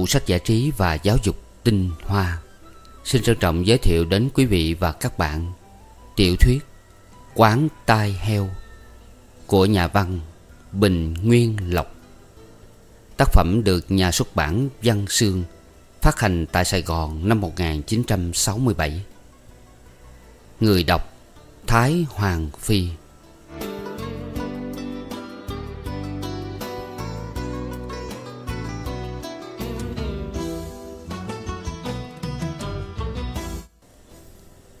tủ sách giải trí và giáo dục tinh hoa. Xin trân trọng giới thiệu đến quý vị và các bạn Tiểu thuyết Quán tai heo Của nhà văn Bình Nguyên Lộc. Tác phẩm được nhà xuất bản Văn Sương Phát hành tại Sài Gòn năm 1967 Người đọc Thái Hoàng Phi.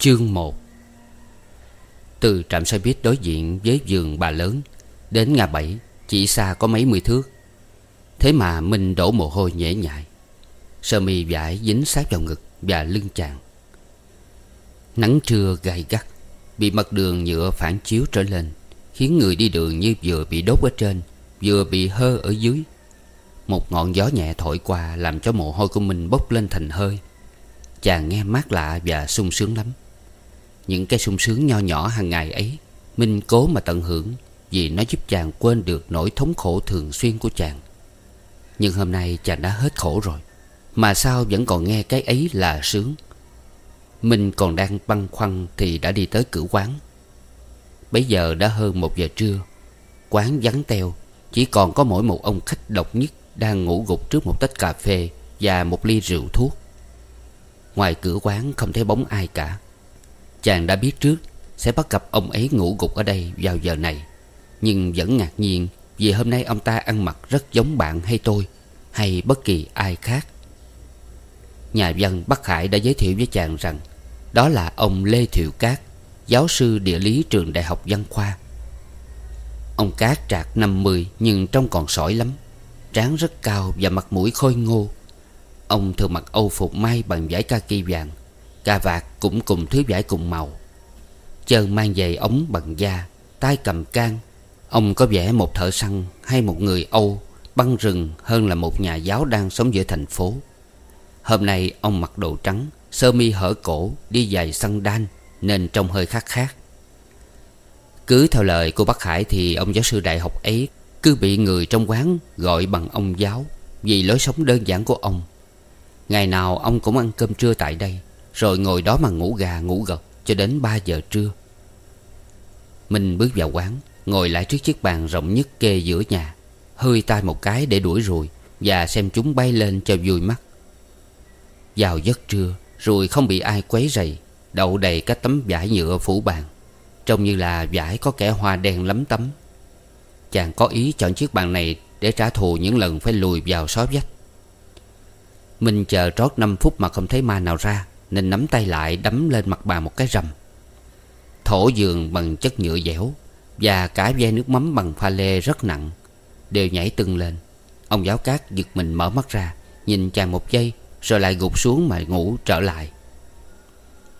Chương 1 Từ trạm xe buýt đối diện với giường bà lớn Đến ngã bảy, Chỉ xa có mấy mươi thước. Thế mà mình đổ mồ hôi nhễ nhại. Sơ mi vải dính sát vào ngực Và lưng chàng. Nắng trưa gay gắt, Bị mặt đường nhựa phản chiếu trở lên, Khiến người đi đường như vừa bị đốt ở trên, Vừa bị hơ ở dưới. Một ngọn gió nhẹ thổi qua Làm cho mồ hôi của mình bốc lên thành hơi. Chàng nghe mát lạ và sung sướng lắm những cái sung sướng nho nhỏ hàng ngày ấy, Minh cố mà tận hưởng Vì nó giúp chàng quên được nỗi thống khổ thường xuyên của chàng. Nhưng hôm nay chàng đã hết khổ rồi, Mà sao vẫn còn nghe cái ấy là sướng. Minh còn đang băn khoăn Thì đã đi tới cửa quán. Bây giờ đã hơn một giờ trưa, Quán vắng teo, Chỉ còn có mỗi một ông khách độc nhất Đang ngủ gục trước một tách cà phê Và một ly rượu thuốc. Ngoài cửa quán không thấy bóng ai cả. Chàng đã biết trước Sẽ bắt gặp ông ấy ngủ gục ở đây vào giờ này. Nhưng vẫn ngạc nhiên Vì hôm nay ông ta ăn mặc rất giống bạn hay tôi, Hay bất kỳ ai khác. Nhà văn Bắc Hải đã giới thiệu với chàng rằng Đó là ông Lê Thiệu Cát, Giáo sư địa lý trường Đại học Văn Khoa. Ông Cát trạc 50 nhưng trông còn sỏi lắm, Trán rất cao và mặt mũi khôi ngô. Ông thường mặc âu phục may bằng vải kaki vàng Cà vạt cũng cùng thứ vải cùng màu. Chân mang giày ống bằng da, tay cầm can. Ông có vẻ một thợ săn hay một người Âu, Băng rừng hơn là một nhà giáo đang sống giữa thành phố. Hôm nay ông mặc đồ trắng, Sơ mi hở cổ, Đi giày săn đan, Nên trông hơi khác khác Cứ theo lời cô Bắc Hải Thì ông giáo sư đại học ấy Cứ bị người trong quán gọi bằng ông giáo Vì lối sống đơn giản của ông. Ngày nào ông cũng ăn cơm trưa tại đây rồi ngồi đó mà ngủ gà, ngủ gật Cho đến 3 giờ trưa. Minh bước vào quán, Ngồi lại trước chiếc bàn rộng nhất kê giữa nhà, Hơi tay một cái để đuổi ruồi Và xem chúng bay lên cho vui mắt. Vào giấc trưa ruồi không bị ai quấy rầy, Đậu đầy các tấm vải nhựa phủ bàn, Trông như là vải có kẻ hoa đen lắm tấm. Chàng có ý chọn chiếc bàn này Để trả thù những lần phải lùi vào xó vách. Minh chờ trót 5 phút mà không thấy ma nào ra nên nắm tay lại đấm lên mặt bàn một cái rầm. Thổ giường bằng chất nhựa dẻo Và cả ve nước mắm bằng pha lê rất nặng Đều nhảy tưng lên. Ông giáo cát giật mình mở mắt ra, Nhìn chàng một giây Rồi lại gục xuống mà ngủ trở lại.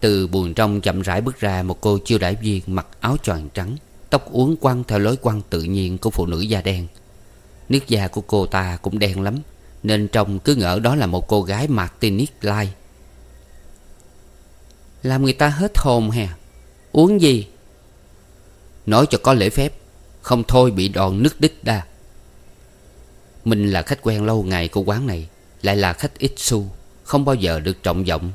Từ buồn trong chậm rãi bước ra Một cô chiêu đại viên mặc áo choàng trắng, Tóc uốn quăng theo lối quăng tự nhiên Của phụ nữ da đen. Nước da của cô ta cũng đen lắm, Nên trông cứ ngỡ đó là một cô gái Martinic Lai làm người ta hết hồn hè. Uống gì? Nói cho có lễ phép. Không thôi bị đòn nứt đích đa. Mình là khách quen lâu ngày của quán này, Lại là khách ít xu, Không bao giờ được trọng vọng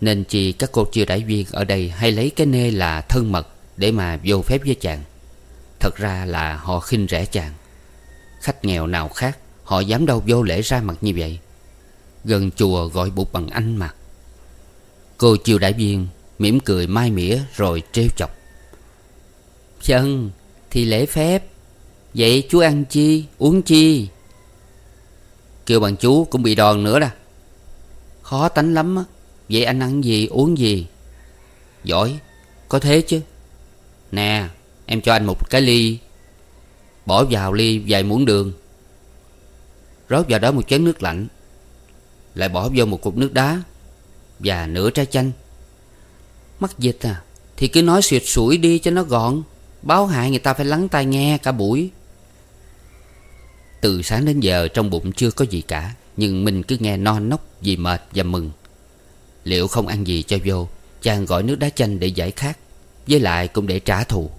Nên chỉ các cô chưa đãi viên ở đây Hay lấy cái nê là thân mật Để mà vô phép với chàng. Thật ra là họ khinh rẻ chàng. Khách nghèo nào khác, Họ dám đâu vô lễ ra mặt như vậy. Gần chùa gọi bụt bằng anh mà. Cô chiều đại viên, mỉm cười mai mỉa rồi trêu chọc. Chân thì lễ phép. Vậy chú ăn chi, uống chi? Kêu bằng chú cũng bị đòn nữa đó Khó tánh lắm á. Vậy anh ăn gì, uống gì? Giỏi, Có thế chứ. Nè, em cho anh một cái ly. Bỏ vào ly vài muỗng đường. Rót vào đó một chén nước lạnh. Lại bỏ vô một cục nước đá và nửa trái chanh. Mắc dịch à Thì cứ nói xuyệt sủi đi cho nó gọn, Báo hại người ta phải lắng tai nghe cả buổi. Từ sáng đến giờ trong bụng chưa có gì cả, Nhưng mình cứ nghe non nóc vì mệt và mừng. Liệu không ăn gì cho vô, Chàng gọi nước đá chanh để giải khát, Với lại cũng để trả thù.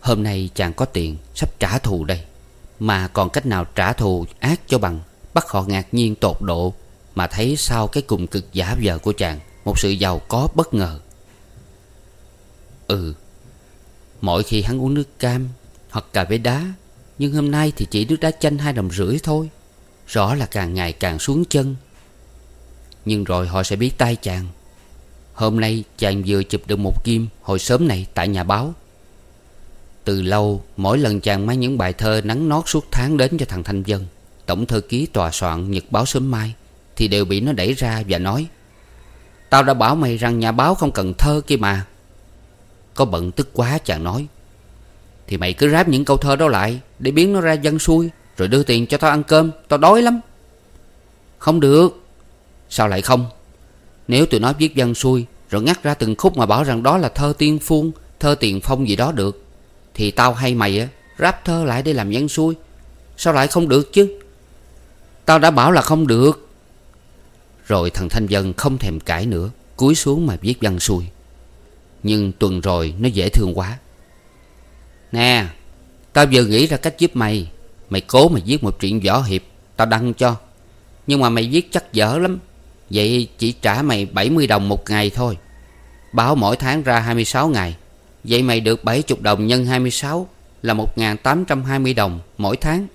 Hôm nay chàng có tiền, Sắp trả thù đây, Mà còn cách nào trả thù ác cho bằng, Bắt họ ngạc nhiên tột độ. Mà thấy sau cái cùng cực giả vờ của chàng, Một sự giàu có bất ngờ. Ừ Mỗi khi hắn uống nước cam Hoặc cà phê đá, Nhưng hôm nay thì chỉ nước đá chanh hai đồng rưỡi thôi. Rõ là càng ngày càng xuống chân. Nhưng rồi họ sẽ biết tay chàng. Hôm nay chàng vừa chụp được một kim Hồi sớm này tại nhà báo. Từ lâu, Mỗi lần chàng mang những bài thơ nắng nót suốt tháng đến cho thằng Thanh Dân Tổng thư ký tòa soạn Nhật báo sớm mai thì đều bị nó đẩy ra và nói, Tao đã bảo mày rằng nhà báo không cần thơ kia mà. Có bận tức quá chàng nói, Thì mày cứ ráp những câu thơ đó lại Để biến nó ra dân xuôi, Rồi đưa tiền cho tao ăn cơm, Tao đói lắm. Không được. Sao lại không? Nếu tụi nó viết dân xuôi Rồi ngắt ra từng khúc mà bảo rằng đó là thơ tiên phuông Thơ tiền phong gì đó được, Thì tao hay mày á, Ráp thơ lại để làm dân xuôi. Sao lại không được chứ? Tao đã bảo là không được. Rồi thằng Thanh Dân không thèm cãi nữa, Cúi xuống mà viết văn xuôi. Nhưng tuần rồi nó dễ thương quá. Nè, Tao vừa nghĩ ra cách giúp mày. Mày cố mà viết một chuyện võ hiệp, Tao đăng cho. Nhưng mà mày viết chắc dở lắm. Vậy chỉ trả mày 70 đồng một ngày thôi. Báo mỗi tháng ra 26 ngày. Vậy mày được 70 đồng nhân 26 Là 1.820 đồng mỗi tháng.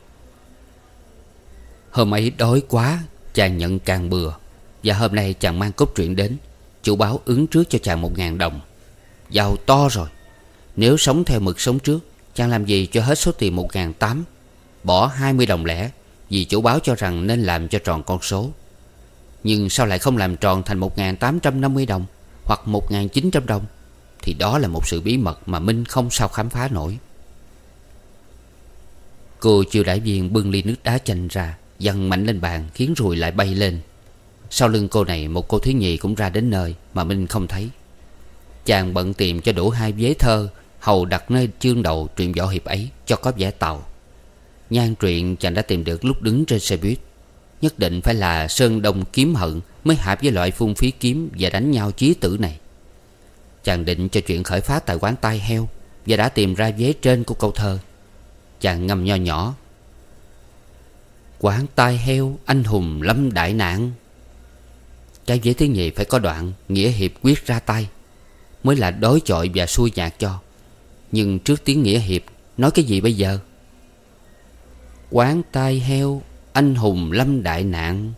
Hôm ấy đói quá, Chàng nhận càng bừa. Và hôm nay chàng mang cốt truyện đến, Chủ báo ứng trước cho chàng một ngàn đồng. Giàu to rồi. Nếu sống theo mực sống trước, Chàng làm gì cho hết số tiền một ngàn tám? Bỏ hai mươi đồng lẻ, Vì chủ báo cho rằng nên làm cho tròn con số. Nhưng sao lại không làm tròn thành một ngàn tám trăm năm mươi đồng Hoặc một ngàn chín trăm đồng? Thì đó là một sự bí mật mà Minh không sao khám phá nổi. Cô chiêu đại viên bưng ly nước đá chanh ra Dằn mạnh lên bàn khiến rùi lại bay lên. Sau lưng cô này, một cô thiếu nhì cũng ra đến nơi Mà Minh không thấy. Chàng bận tìm cho đủ hai vế thơ Hầu đặt nơi chương đầu truyện võ hiệp ấy Cho có vẻ tàu. Nhan truyện chàng đã tìm được lúc đứng trên xe buýt. Nhất định phải là Sơn Đông kiếm hận Mới hợp với loại phung phí kiếm Và đánh nhau chí tử này. Chàng định cho chuyện khởi phát tại quán tai heo Và đã tìm ra vế trên của câu thơ. Chàng ngâm nho nhỏ. Quán tai heo anh hùng lâm đại nạn. Cái dễ thứ nhì phải có đoạn Nghĩa hiệp quyết ra tay, Mới là đối chọi và xui nhạc cho. Nhưng trước tiếng nghĩa hiệp, Nói cái gì bây giờ? Quán tai heo, anh hùng lâm đại nạn.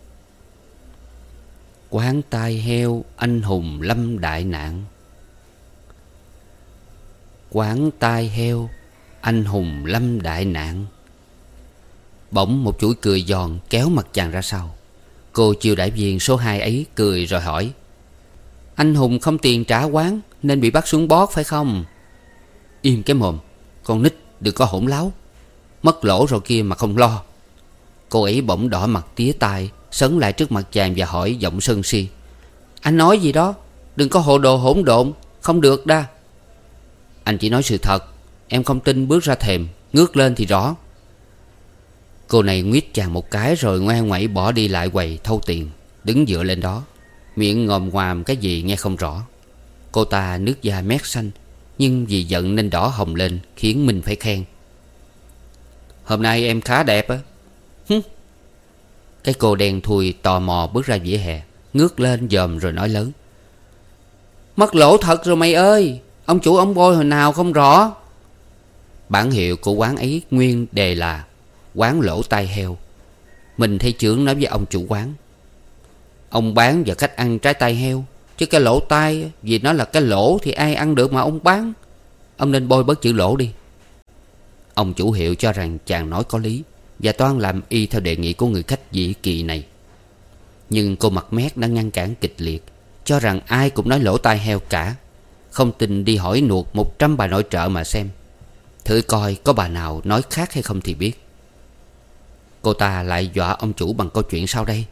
Quán tai heo, anh hùng lâm đại nạn. Quán tai heo, anh hùng lâm đại nạn. Bỗng một chuỗi cười giòn kéo mặt chàng ra sau. Cô chiều đại viên số 2 ấy cười rồi hỏi, Anh Hùng không tiền trả quán Nên bị bắt xuống bót phải không? Im cái mồm, Con nít đừng có hỗn láo, Mất lỗ rồi kia mà không lo. Cô ấy bỗng đỏ mặt tía tai, Sấn lại trước mặt chàng và hỏi giọng sân si, Anh nói gì đó? Đừng có hồ đồ hỗn độn, Không được đa. Anh chỉ nói sự thật, Em không tin bước ra thềm, Ngước lên thì rõ. Cô này nguyết chàng một cái rồi ngoan ngoẩy bỏ đi lại quầy thâu tiền, Đứng dựa lên đó, Miệng ngòm ngoàm cái gì nghe không rõ. Cô ta nước da mét xanh, Nhưng vì giận nên đỏ hồng lên, Khiến mình phải khen. Hôm nay em khá đẹp á. Cái cô đen thui tò mò bước ra vỉa hè, Ngước lên dòm rồi nói lớn. Mất lỗ thật rồi mày ơi, Ông chủ ông bôi hồi nào không rõ? Bản hiệu của quán ấy nguyên đề là Quán lỗ tai heo. Mình thấy trưởng nói với ông chủ quán. Ông bán và khách ăn trái tai heo, Chứ cái lỗ tai, Vì nó là cái lỗ thì ai ăn được mà ông bán? Ông nên bôi bớt chữ lỗ đi. Ông chủ hiệu cho rằng chàng nói có lý Và toan làm y theo đề nghị của người khách dĩ kỳ này. Nhưng cô mặt mét đã ngăn cản kịch liệt, Cho rằng ai cũng nói lỗ tai heo cả. Không tin đi hỏi nuột một trăm bà nội trợ mà xem. Thử coi có bà nào nói khác hay không thì biết. Cô ta lại dọa ông chủ bằng câu chuyện sau đây.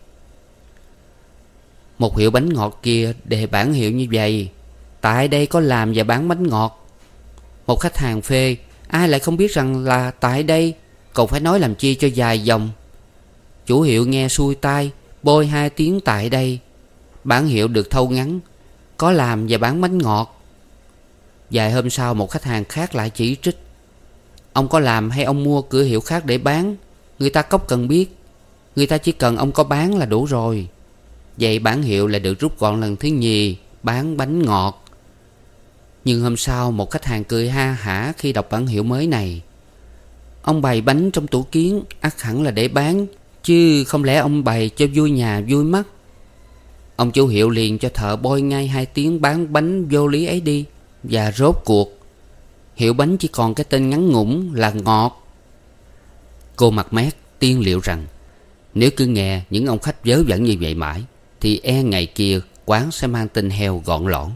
Một hiệu bánh ngọt kia đề bản hiệu như vậy, Tại đây có làm và bán bánh ngọt. Một khách hàng phê, Ai lại không biết rằng là tại đây Còn phải nói làm chi cho dài dòng. Chủ hiệu nghe xuôi tai, Bôi hai tiếng tại đây. Bản hiệu được thâu ngắn, Có làm và bán bánh ngọt. Vài hôm sau, một khách hàng khác lại chỉ trích. Ông có làm hay ông mua cửa hiệu khác để bán? Người ta cốc cần biết. Người ta chỉ cần ông có bán là đủ rồi. Vậy bản hiệu lại được rút gọn lần thứ nhì, Bán bánh ngọt. Nhưng hôm sau, một khách hàng cười ha hả khi đọc bản hiệu mới này. Ông bày bánh trong tủ kiến, ắt hẳn là để bán, Chứ không lẽ ông bày cho vui nhà vui mắt? Ông chủ hiệu liền cho thợ bôi ngay hai tiếng bán bánh vô lý ấy đi, Và rốt cuộc. Hiệu bánh chỉ còn cái tên ngắn ngủn là ngọt. Cô mặt mát tiên liệu rằng, Nếu cứ nghe những ông khách vớ vẩn như vậy mãi, Thì e ngày kia quán sẽ mang tên heo gọn lõn.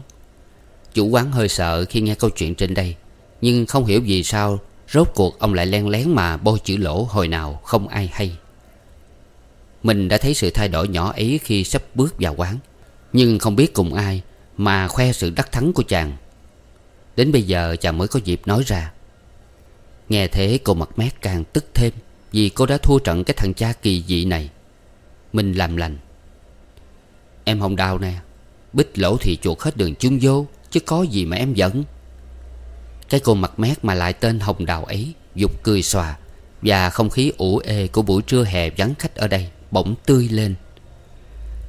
Chủ quán hơi sợ khi nghe câu chuyện trên đây, Nhưng không hiểu vì sao Rốt cuộc ông lại len lén mà bôi chữ lỗ hồi nào không ai hay. Mình đã thấy sự thay đổi nhỏ ấy khi sắp bước vào quán, Nhưng không biết cùng ai Mà khoe sự đắc thắng của chàng. Đến bây giờ chàng mới có dịp nói ra. Nghe thế cô mặt mét càng tức thêm. Vì cô đã thua trận cái thằng cha kỳ dị này. Mình làm lành. Em hồng đào nè Bích lỗ thì chuột hết đường chung vô, Chứ có gì mà em giận. Cái cô mặt mét mà lại tên hồng đào ấy, Dục cười xòa, Và không khí ủ ê của buổi trưa hè vắng khách ở đây Bỗng tươi lên.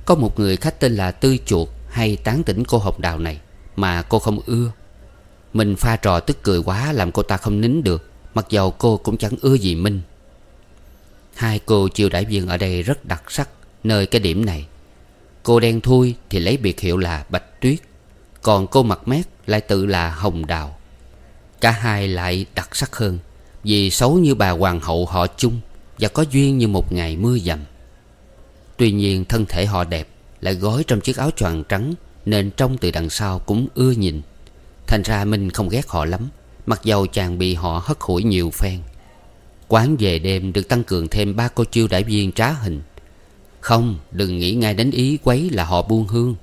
Có một người khách tên là Tươi Chuột Hay tán tỉnh cô hồng đào này Mà cô không ưa. Mình pha trò tức cười quá Làm cô ta không nín được, Mặc dầu cô cũng chẳng ưa gì Minh. Hai cô chiêu đại viên ở đây rất đặc sắc, Nơi cái điểm này. Cô đen thui thì lấy biệt hiệu là Bạch Tuyết, Còn cô mặt mét lại tự là Hồng Đào. Cả hai lại đặc sắc hơn, Vì xấu như bà hoàng hậu họ chung Và có duyên như một ngày mưa dầm. Tuy nhiên thân thể họ đẹp, Lại gói trong chiếc áo choàng trắng Nên trông từ đằng sau cũng ưa nhìn. Thành ra Minh không ghét họ lắm, Mặc dầu chàng bị họ hất hủi nhiều phen. Quán về đêm được tăng cường thêm ba cô chiêu đại viên trá hình. Không, đừng nghĩ ngay đến ý quấy là họ buông hương.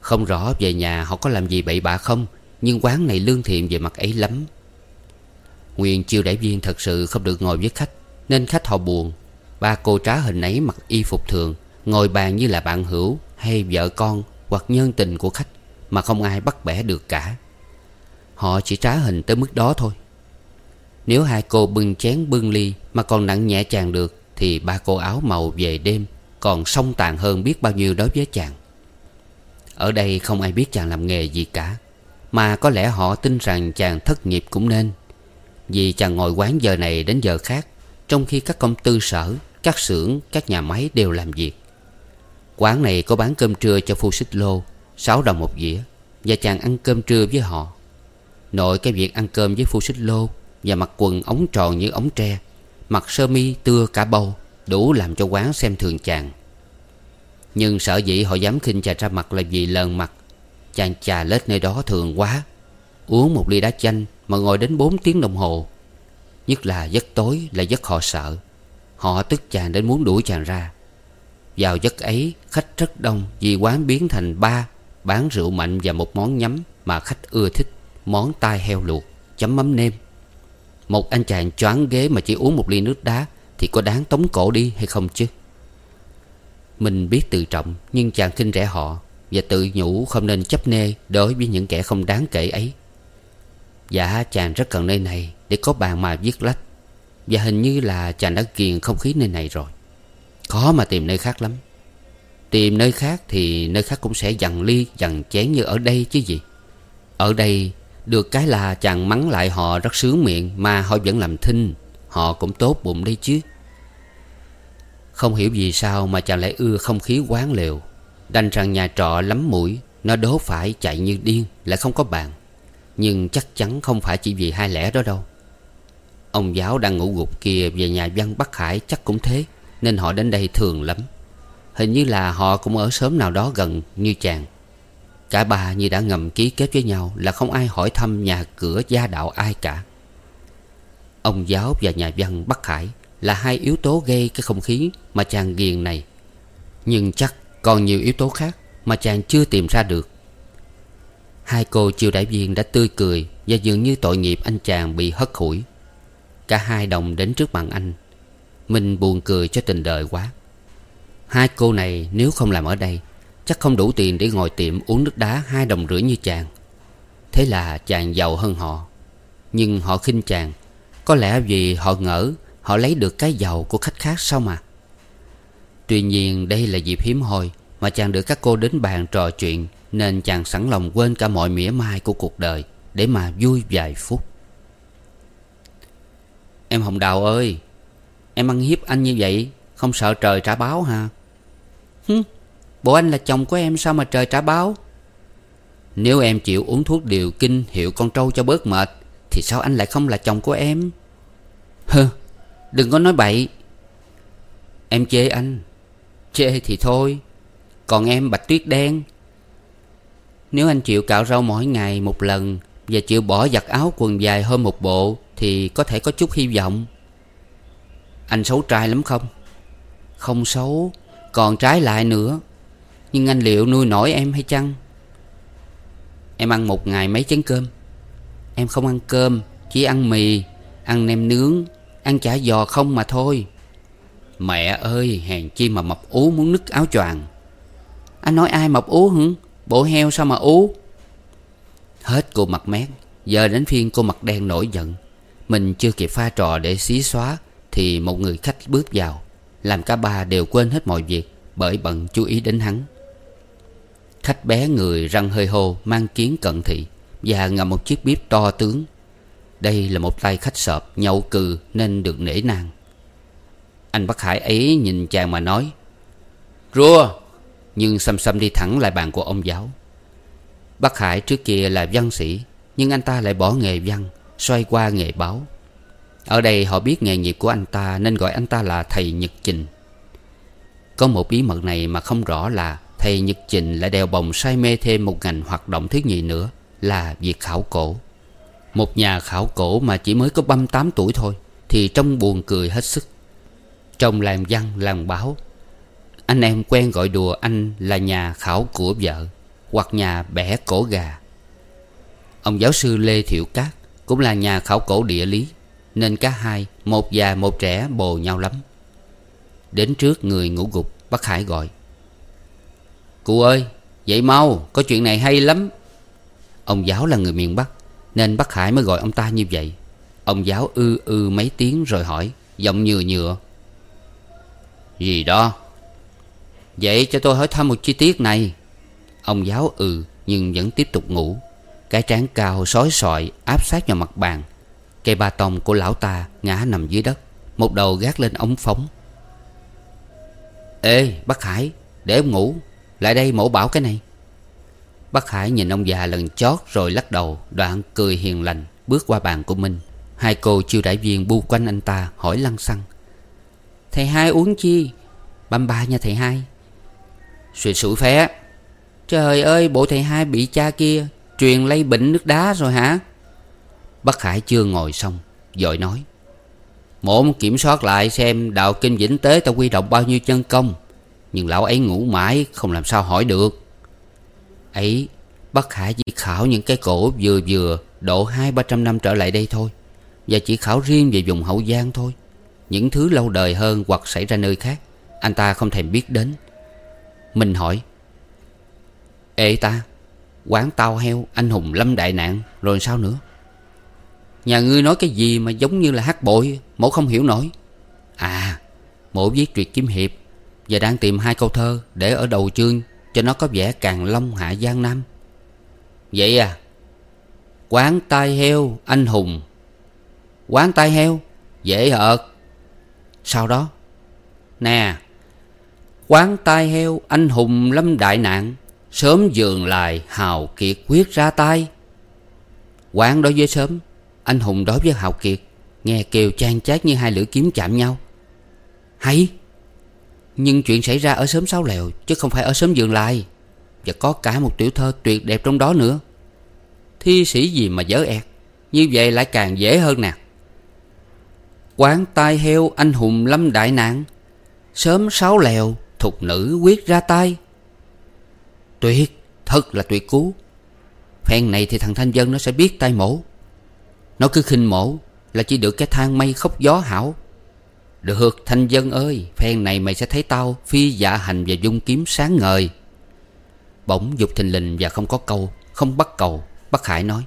Không rõ về nhà họ có làm gì bậy bạ không, Nhưng quán này lương thiện về mặt ấy lắm. Nguyên chiêu đại viên thật sự không được ngồi với khách, Nên khách họ buồn. Ba cô trá hình ấy mặc y phục thường, Ngồi bàn như là bạn hữu Hay vợ con hoặc nhân tình của khách, Mà không ai bắt bẻ được cả. Họ chỉ trá hình tới mức đó thôi. Nếu hai cô bưng chén bưng ly Mà còn nặng nhẹ chàng được Thì ba cô áo màu về đêm Còn song tàn hơn biết bao nhiêu đối với chàng. Ở đây không ai biết chàng làm nghề gì cả Mà có lẽ họ tin rằng chàng thất nghiệp cũng nên. Vì chàng ngồi quán giờ này đến giờ khác Trong khi các công tư sở Các xưởng, các nhà máy đều làm việc. Quán này có bán cơm trưa cho phu xích lô 6 đồng một dĩa Và chàng ăn cơm trưa với họ. Nội cái việc ăn cơm với phu xích lô và mặc quần ống tròn như ống tre, Mặc sơ mi tưa cả bầu, Đủ làm cho quán xem thường chàng. Nhưng sợ dĩ họ dám khinh chàng ra mặt là vì lờn mặt. Chàng chà lết nơi đó thường quá, Uống một ly đá chanh Mà ngồi đến 4 tiếng đồng hồ. Nhất là giấc tối là giấc họ sợ. Họ tức chàng đến muốn đuổi chàng ra. Vào giấc ấy, khách rất đông Vì quán biến thành ba, Bán rượu mạnh và một món nhắm Mà khách ưa thích, Món tai heo luộc, Chấm mắm nêm. Một anh chàng choáng ghế mà chỉ uống một ly nước đá Thì có đáng tống cổ đi hay không chứ? Mình biết tự trọng, Nhưng chàng khinh rẻ họ Và tự nhủ không nên chấp nê Đối với những kẻ không đáng kể ấy. Dạ chàng rất cần nơi này Để có bàn mà viết lách Và hình như là chàng đã kiền không khí nơi này rồi. Khó mà tìm nơi khác lắm. Tìm nơi khác thì nơi khác cũng sẽ dằn ly, dằn chén như ở đây chứ gì. Ở đây được cái là chàng mắng lại họ rất sướng miệng, Mà họ vẫn làm thinh. Họ cũng tốt bụng đấy chứ. Không hiểu vì sao mà chàng lại ưa không khí quán liều Đành rằng nhà trọ lắm mũi, Nó đố phải chạy như điên, Lại không có bàn. Nhưng chắc chắn không phải chỉ vì hai lẽ đó đâu. Ông giáo đang ngủ gục kia Về nhà văn Bắc Hải chắc cũng thế, Nên họ đến đây thường lắm. Hình như là họ cũng ở sớm nào đó gần như chàng. Cả ba như đã ngầm ký kết với nhau Là không ai hỏi thăm nhà cửa gia đạo ai cả. Ông giáo và nhà văn Bắc Hải Là hai yếu tố gây cái không khí Mà chàng ghiền này. Nhưng chắc còn nhiều yếu tố khác Mà chàng chưa tìm ra được. Hai cô chiêu đại viên đã tươi cười Và dường như tội nghiệp anh chàng bị hất hủi. Cả hai đồng đến trước mặt anh. Mình buồn cười cho tình đời quá. Hai cô này nếu không làm ở đây Chắc không đủ tiền để ngồi tiệm uống nước đá hai đồng rưỡi như chàng. Thế là chàng giàu hơn họ. Nhưng họ khinh chàng. Có lẽ vì họ ngỡ Họ lấy được cái giàu của khách khác sao mà? Tuy nhiên đây là dịp hiếm hoi Mà chàng được các cô đến bàn trò chuyện Nên chàng sẵn lòng quên cả mọi mỉa mai của cuộc đời Để mà vui vài phút. Em Hồng Đào ơi Em ăn hiếp anh như vậy Không sợ trời trả báo hả? Hứ, Bộ anh là chồng của em, sao mà trời trả báo? Nếu em chịu uống thuốc điều kinh Hiệu con trâu cho bớt mệt, Thì sao anh lại không là chồng của em? Hừ, Đừng có nói bậy. Em chê anh. Chê thì thôi. Còn em, bạch tuyết đen. Nếu anh chịu cạo râu mỗi ngày một lần Và chịu bỏ giặt áo quần dài hơn một bộ, Thì có thể có chút hy vọng. Anh xấu trai lắm không? Không xấu. Còn trái lại nữa. Nhưng anh liệu nuôi nổi em hay chăng? Em ăn một ngày mấy chén cơm? Em không ăn cơm, Chỉ ăn mì, Ăn nem nướng, Ăn chả giò không mà thôi. Mẹ ơi, hèn chi mà mập ú muốn nứt áo choàng. Anh nói ai mập ú hử? Bộ heo sao mà ú? Hết cô mặt mét, Giờ đến phiên cô mặt đen nổi giận. Mình chưa kịp pha trò để xí xóa, Thì một người khách bước vào. Làm cả ba đều quên hết mọi việc, Bởi bận chú ý đến hắn. Khách bé người răng hơi hô, Mang kiến cận thị, Và ngầm một chiếc bếp to tướng. Đây là một tay khách sợp, nhậu cừ, Nên được nể nang. Anh Bắc Hải ấy nhìn chàng mà nói Rua Nhưng xăm xăm đi thẳng lại bàn của ông giáo. Bắc Hải trước kia là văn sĩ, Nhưng anh ta lại bỏ nghề văn, Xoay qua nghề báo. Ở đây họ biết nghề nghiệp của anh ta Nên gọi anh ta là thầy Nhật Trình. Có một bí mật này mà không rõ là Thầy Nhật Trình lại đeo bồng say mê thêm một ngành hoạt động thứ nhì nữa, Là việc khảo cổ. Một nhà khảo cổ mà chỉ mới có 38 tuổi thôi, Thì trong buồn cười hết sức. Trong làng văn, làng báo, Anh em quen gọi đùa anh là nhà khảo của vợ, Hoặc nhà bẻ cổ gà. Ông giáo sư Lê Thiệu Cát Cũng là nhà khảo cổ địa lý, Nên cả hai, Một già một trẻ, bồ nhau lắm. Đến trước người ngủ gục, Bác Hải gọi Cụ ơi, Dậy mau, Có chuyện này hay lắm. Ông giáo là người miền Bắc, Nên bác Hải mới gọi ông ta như vậy. Ông giáo ư ư mấy tiếng rồi hỏi, Giọng nhừa nhựa gì đó? Vậy cho tôi hỏi thăm một chi tiết này. Ông giáo ừ Nhưng vẫn tiếp tục ngủ. Cái trán cao sói sọi, áp sát vào mặt bàn. Cây ba tông của lão ta ngã nằm dưới đất. Một đầu gác lên ống phóng. Ê bác Hải, Để ông ngủ. Lại đây mổ bảo cái này. Bác Hải nhìn ông già lần chót rồi lắc đầu, Đoạn cười hiền lành, Bước qua bàn của mình. Hai cô chiêu đại viên bu quanh anh ta, hỏi lăng xăng. Thầy hai uống chi? Băm ba nha thầy hai. Xùi sủi phé. Trời ơi, bộ thầy hai bị cha kia Truyền lây bệnh nước đá rồi hả? Bác Hải chưa ngồi xong Dội nói. Mộn kiểm soát lại xem đạo kinh vĩnh tế ta quy động bao nhiêu chân công. Nhưng lão ấy ngủ mãi, Không làm sao hỏi được. Ấy, Bác Khải chỉ khảo những cái cổ vừa vừa, Độ hai, ba trăm năm trở lại đây thôi. Và chỉ khảo riêng về vùng Hậu Giang thôi. Những thứ lâu đời hơn hoặc xảy ra nơi khác, Anh ta không thèm biết đến. Mình hỏi, Ê ta, Quán tao heo, anh hùng lâm đại nạn, Rồi sao nữa? Nhà ngươi nói cái gì mà giống như là hát bội Mẫu không hiểu nổi. À Mổ viết truyệt kiếm hiệp và đang tìm hai câu thơ Để ở đầu chương Cho nó có vẻ càng long hạ giang nam. Vậy à Quán tai heo anh hùng. Quán tai heo, Dễ hợt sau đó, Nè, Quán tai heo anh hùng lâm đại nạn, Sớm dường lại hào kiệt quyết ra tay. Quán đối với sớm, Anh hùng đối với hào kiệt, Nghe kêu chan chát như hai lưỡi kiếm chạm nhau. Hay! Nhưng chuyện xảy ra ở sớm sáu lèo, Chứ không phải ở sớm dường lai. Và có cả một tiểu thơ tuyệt đẹp trong đó nữa. Thi sĩ gì mà dở ẹt, Như vậy lại càng dễ hơn nè. Quán tai heo anh hùng lâm đại nạn Sớm sáu lèo Thục nữ quyết ra tay. Tuyệt, Thật là tuyệt cú. Phen này thì thằng Thanh Dân nó sẽ biết tay mổ. Nó cứ khinh mổ Là chỉ được cái thang mây khóc gió hảo. Được, Thanh Dân ơi, Phen này mày sẽ thấy tao Phi dạ hành và dung kiếm sáng ngời. Bỗng dục thình lình và không có câu, Không bắt cầu, Bắc Hải nói.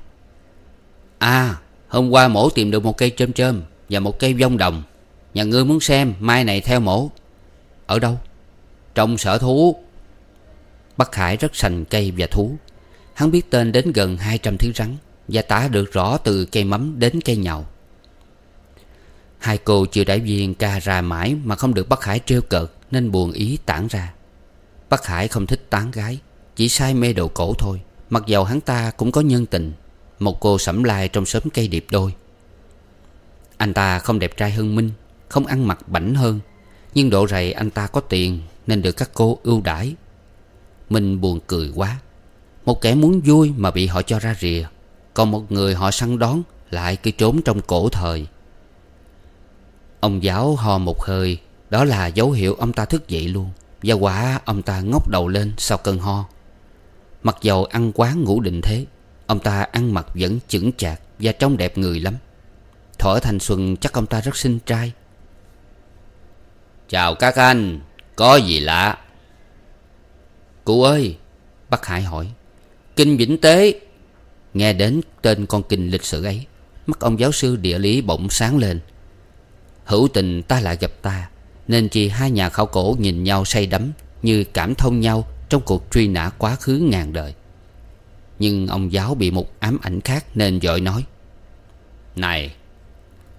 À hôm qua mổ tìm được một cây chôm chôm và một cây vong đồng. Nhà ngươi muốn xem mai này theo mổ. Ở đâu? Trong sở thú. Bắc hải rất sành cây và thú. Hắn biết tên đến gần 200 thứ rắn Và tả được rõ từ cây mắm đến cây nhậu Hai cô chưa đại viên ca ra mãi Mà không được Bác Hải trêu cợt, Nên buồn ý tản ra. Bác Hải không thích tán gái, Chỉ sai mê đồ cổ thôi. Mặc dầu hắn ta cũng có nhân tình, Một cô sẩm lai trong xóm cây điệp đôi. Anh ta không đẹp trai hơn Minh, Không ăn mặc bảnh hơn, Nhưng độ rầy anh ta có tiền Nên được các cô ưu đãi. Minh buồn cười quá. Một kẻ muốn vui mà bị họ cho ra rìa, Còn một người họ săn đón Lại cứ trốn trong cổ thời. Ông giáo ho một hơi Đó là dấu hiệu ông ta thức dậy luôn. Và quả ông ta ngóc đầu lên sau cơn ho. Mặc dầu ăn quán ngủ định thế Ông ta ăn mặc vẫn chững chạc Và trông đẹp người lắm. Thở thanh xuân chắc ông ta rất xinh trai. Chào các anh Có gì lạ? Cụ ơi Bác Hải hỏi. Kinh Vĩnh Tế. Nghe đến tên con kinh lịch sử ấy Mắt ông giáo sư địa lý bỗng sáng lên Hữu tình ta lại gặp ta, Nên chỉ hai nhà khảo cổ nhìn nhau say đắm Như cảm thông nhau Trong cuộc truy nã quá khứ ngàn đời. Nhưng ông giáo bị một ám ảnh khác Nên dội nói, Này,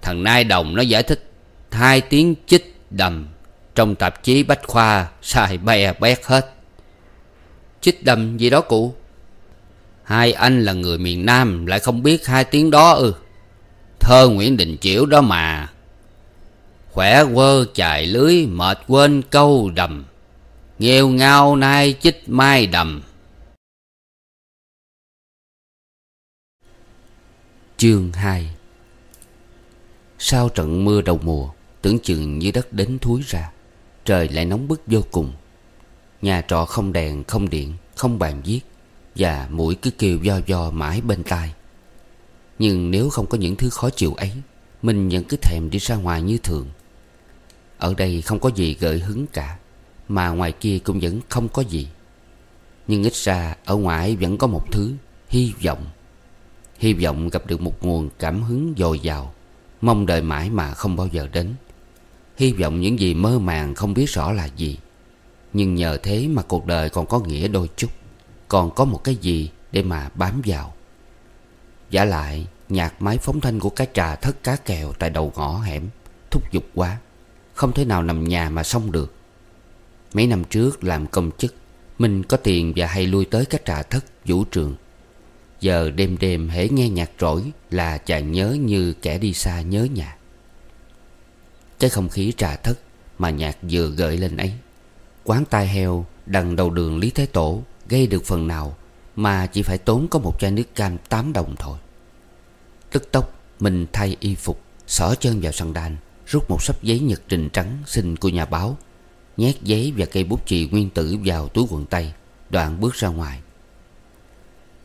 Thằng Nai Đồng nó giải thích Hai tiếng chích đầm Trong tạp chí Bách Khoa Xài bè bét hết. Chích đầm gì đó cụ? Hai anh là người miền Nam Lại không biết hai tiếng đó ư. Thơ Nguyễn Đình Chiểu đó mà. Khỏe quơ chài lưới, Mệt quên câu đầm. Nghèo ngao nay chích mai đầm. Chương 2 Sau trận mưa đầu mùa, Tưởng chừng như đất đến thúi ra. Trời lại nóng bức vô cùng. Nhà trọ không đèn, không điện, Không bàn viết, Và mũi cứ kêu do do mãi bên tai. Nhưng nếu không có những thứ khó chịu ấy, Mình vẫn cứ thèm đi ra ngoài như thường. Ở đây không có gì gợi hứng cả, Mà ngoài kia cũng vẫn không có gì. Nhưng ít ra, ở ngoài vẫn có một thứ, Hy vọng. Hy vọng gặp được một nguồn cảm hứng dồi dào, Mong đợi mãi mà không bao giờ đến. Hy vọng những gì mơ màng không biết rõ là gì. Nhưng nhờ thế mà cuộc đời còn có nghĩa đôi chút, Còn có một cái gì để mà bám vào. Giả lại, nhạc máy phóng thanh của cái trà thất cá kèo tại đầu ngõ hẻm, Thúc giục quá. Không thể nào nằm nhà mà xong được. Mấy năm trước làm công chức Mình có tiền và hay lui tới các trà thất, vũ trường. Giờ đêm đêm hễ nghe nhạc rỗi Là chàng nhớ như kẻ đi xa nhớ nhà. Cái không khí trà thất Mà nhạc vừa gợi lên ấy, Quán tai heo đằng đầu đường Lý Thái Tổ Gây được phần nào Mà chỉ phải tốn có một chai nước cam 8 đồng thôi. Tức tốc Mình thay y phục, Xỏ chân vào sandal Rút một sấp giấy nhật trình trắng xin của nhà báo, Nhét giấy và cây bút chì nguyên tử vào túi quần tay, Đoạn bước ra ngoài.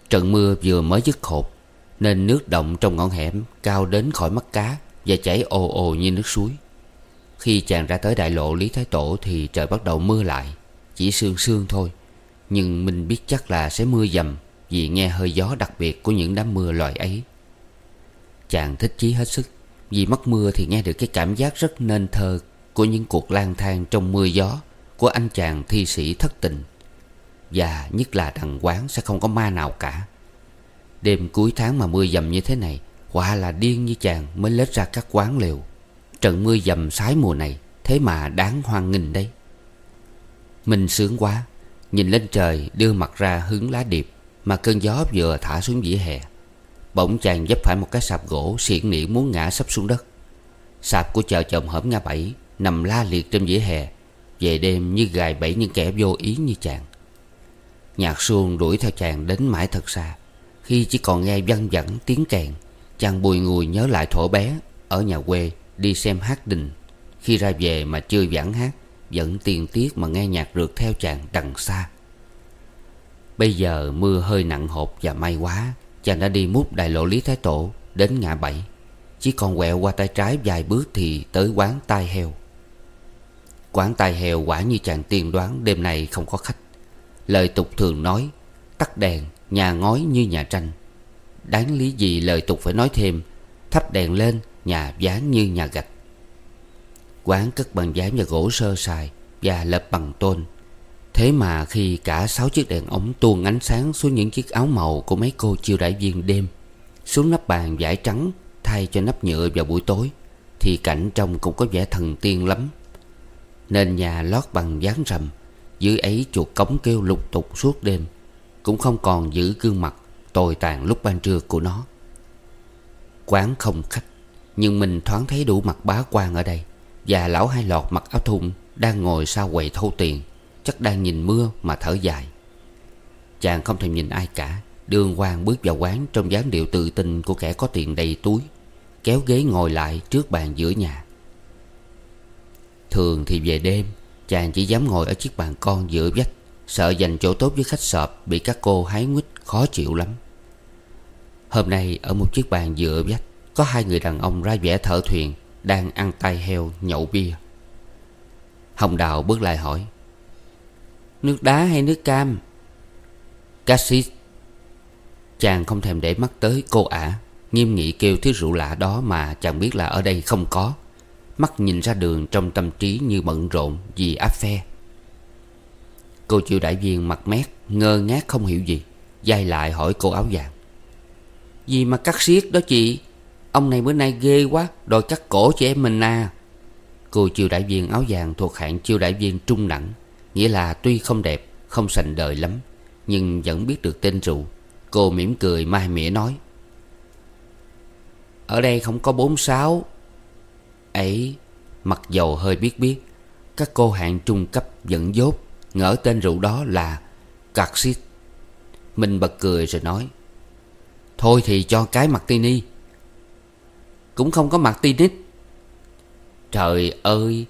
Trận mưa vừa mới dứt hộp Nên nước động trong ngọn hẻm Cao đến khỏi mắt cá Và chảy ồ ồ như nước suối. Khi chàng ra tới đại lộ Lý Thái Tổ Thì trời bắt đầu mưa lại, Chỉ sương sương thôi, Nhưng mình biết chắc là sẽ mưa dầm Vì nghe hơi gió đặc biệt của những đám mưa loại ấy. Chàng thích chí hết sức. Vì mất mưa thì nghe được cái cảm giác rất nên thơ Của những cuộc lang thang trong mưa gió Của anh chàng thi sĩ thất tình. Và nhất là đằng quán sẽ không có ma nào cả. Đêm cuối tháng mà mưa dầm như thế này, Quả là điên như chàng mới lết ra các quán liều Trận mưa dầm sái mùa này, Thế mà đáng hoan nghênh đấy. Mình sướng quá, Nhìn lên trời đưa mặt ra hứng lá điệp Mà cơn gió vừa thả xuống vỉa hè. Bỗng chàng dấp phải một cái sạp gỗ xiển nỉ muốn ngã sắp xuống đất. Sạp của chợ chồng hởm ngã bảy Nằm la liệt trên vỉa hè, Về đêm như gài bẫy những kẻ vô ý như chàng. Nhạc xuông đuổi theo chàng đến mãi thật xa. Khi chỉ còn nghe văng vẳng tiếng kèn, Chàng bùi ngùi nhớ lại thổ bé Ở nhà quê Đi xem hát đình. Khi ra về mà chưa vãn hát, Vẫn tiền tiếc mà nghe nhạc rượt theo chàng đằng xa. Bây giờ mưa hơi nặng hộp và may quá Chàng đã đi mút đại lộ Lý Thái Tổ Đến ngã bảy. Chỉ còn quẹo qua tay trái vài bước Thì tới quán tai heo. Quán tai heo quả như chàng tiên đoán Đêm nay không có khách. Lời tục thường nói Tắt đèn, nhà ngói như nhà tranh. Đáng lý gì lời tục phải nói thêm Thắp đèn lên Nhà ván như nhà gạch. Quán cất bằng ván và gỗ sơ sài Và lập bằng tôn. Thế mà khi cả sáu chiếc đèn ống tuôn ánh sáng xuống những chiếc áo màu của mấy cô chiêu đại viên đêm, Xuống nắp bàn vải trắng, thay cho nắp nhựa vào buổi tối, Thì cảnh trông cũng có vẻ thần tiên lắm. Nên nhà lót bằng dáng rầm, Dưới ấy chuột cống kêu lục tục suốt đêm, Cũng không còn giữ gương mặt tồi tàn lúc ban trưa của nó. Quán không khách, Nhưng mình thoáng thấy đủ mặt bá quan ở đây, Và lão hai lọt mặc áo thun Đang ngồi sau quầy thâu tiền. Chắc đang nhìn mưa mà thở dài. Chàng không thèm nhìn ai cả. Đường hoàng bước vào quán Trong dáng điệu tự tin của kẻ có tiền đầy túi, Kéo ghế ngồi lại trước bàn giữa nhà. Thường thì về đêm, Chàng chỉ dám ngồi ở chiếc bàn con giữa vách, Sợ dành chỗ tốt với khách sọp Bị các cô hái nguyết khó chịu lắm. Hôm nay ở một chiếc bàn giữa vách, Có hai người đàn ông ra vẻ thở thuyền, Đang ăn tay heo nhậu bia. Hồng Đào bước lại hỏi Nước đá hay nước cam? Cassis Chàng không thèm để mắt tới cô ả. Nghiêm nghị kêu thứ rượu lạ đó Mà chàng biết là ở đây không có. Mắt nhìn ra đường trong tâm trí như bận rộn Vì áp phe. Cô chịu đại viên mặt mét, Ngơ ngác không hiểu gì, Dai lại hỏi cô áo vàng. Gì mà cắt xiết đó chị? Ông này bữa nay ghê quá, Đòi cắt cổ chị em mình à. Cô chiêu đại viên áo vàng thuộc hạng chiêu đại viên trung đẳng Nghĩa là tuy không đẹp, Không sành đời lắm, Nhưng vẫn biết được tên rượu. Cô mỉm cười mai mỉa nói, Ở đây không có bốn sáu Ấy, Mặc dầu hơi biết biết, Các cô hạng trung cấp vẫn dốt, Ngỡ tên rượu đó là Carxit Mình bật cười rồi nói, Thôi thì cho cái Martini. Cũng không có martini. Trời ơi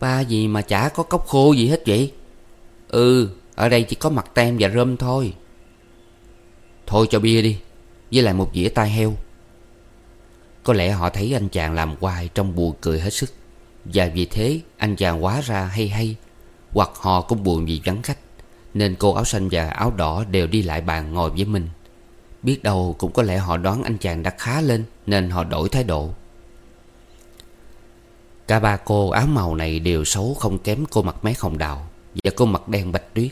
Ba gì mà chả có cốc khô gì hết vậy? Ừ Ở đây chỉ có mặt tem và rơm thôi. Thôi cho bia đi, Với lại một dĩa tai heo. Có lẽ họ thấy anh chàng làm hoài Trong buồn cười hết sức. Và vì thế, anh chàng quá ra hay hay. Hoặc họ cũng buồn vì vắng khách, Nên cô áo xanh và áo đỏ Đều đi lại bàn ngồi với mình. Biết đâu cũng có lẽ họ đoán anh chàng đã khá lên, Nên họ đổi thái độ. Cả ba cô áo màu này đều xấu không kém cô mặt mé hồng đào Và cô mặt đen bạch tuyết.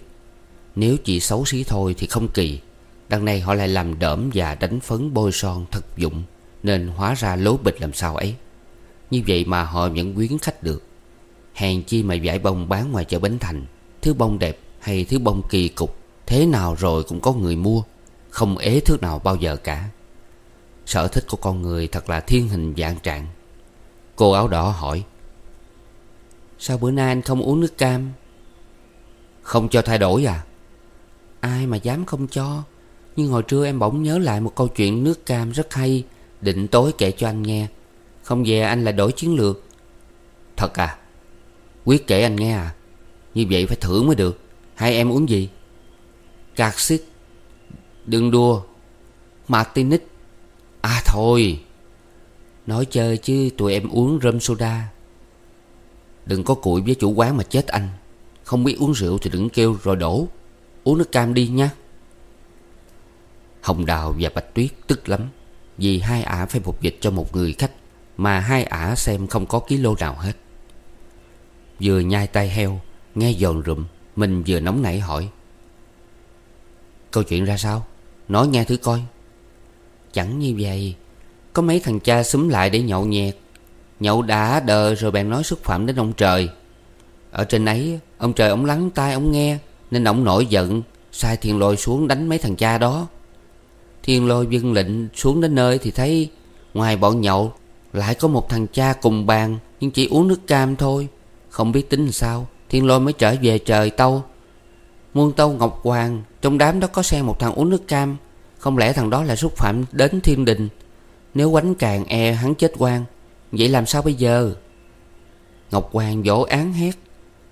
Nếu chỉ xấu xí thôi thì không kỳ. Đằng này họ lại làm đỡm và đánh phấn bôi son thật dụng, Nên hóa ra lố bịch làm sao ấy. Như vậy mà họ vẫn quyến khách được. Hèn chi mà giải bông bán ngoài chợ Bến Thành, Thứ bông đẹp hay thứ bông kỳ cục, Thế nào rồi cũng có người mua, Không ế thước nào bao giờ cả. Sở thích của con người thật là thiên hình dạng trạng. Cô áo đỏ hỏi Sao bữa nay anh không uống nước cam? Không cho thay đổi à? Ai mà dám không cho. Nhưng hồi trưa em bỗng nhớ lại một câu chuyện nước cam rất hay Định tối kể cho anh nghe. Không về anh lại đổi chiến lược. Thật à? Quyết kể anh nghe à? Như vậy phải thưởng mới được. Hai em uống gì? Cạc xích Đừng đua. Martinic À thôi Nói chơi chứ tụi em uống rum soda. Đừng có cụi với chủ quán mà chết anh. Không biết uống rượu thì đừng kêu rồi đổ. Uống nước cam đi nha. Hồng Đào và Bạch Tuyết tức lắm, Vì hai ả phải phục dịch cho một người khách Mà hai ả xem không có ký lô nào hết. Vừa nhai tay heo, Nghe dồn rụm, Mình vừa nóng nảy hỏi. Câu chuyện ra sao? Nói nghe thử coi. Chẳng như vậy có mấy thằng cha xúm lại để nhậu nhẹt. Nhậu đã đờ rồi bèn nói xúc phạm đến ông trời. Ở trên ấy, Ông trời ông lắng tai ông nghe, Nên ông nổi giận, Sai thiên lôi xuống đánh mấy thằng cha đó. Thiên lôi dân lệnh xuống đến nơi thì thấy Ngoài bọn nhậu Lại có một thằng cha cùng bàn, Nhưng chỉ uống nước cam thôi. Không biết tính làm sao, Thiên lôi mới trở về trời tâu. Muôn tâu Ngọc Hoàng, Trong đám đó có xen một thằng uống nước cam. Không lẽ thằng đó là xúc phạm đến thiên đình? Nếu quánh càng e hắn chết quan Vậy làm sao bây giờ? Ngọc Hoàng vỗ án hét,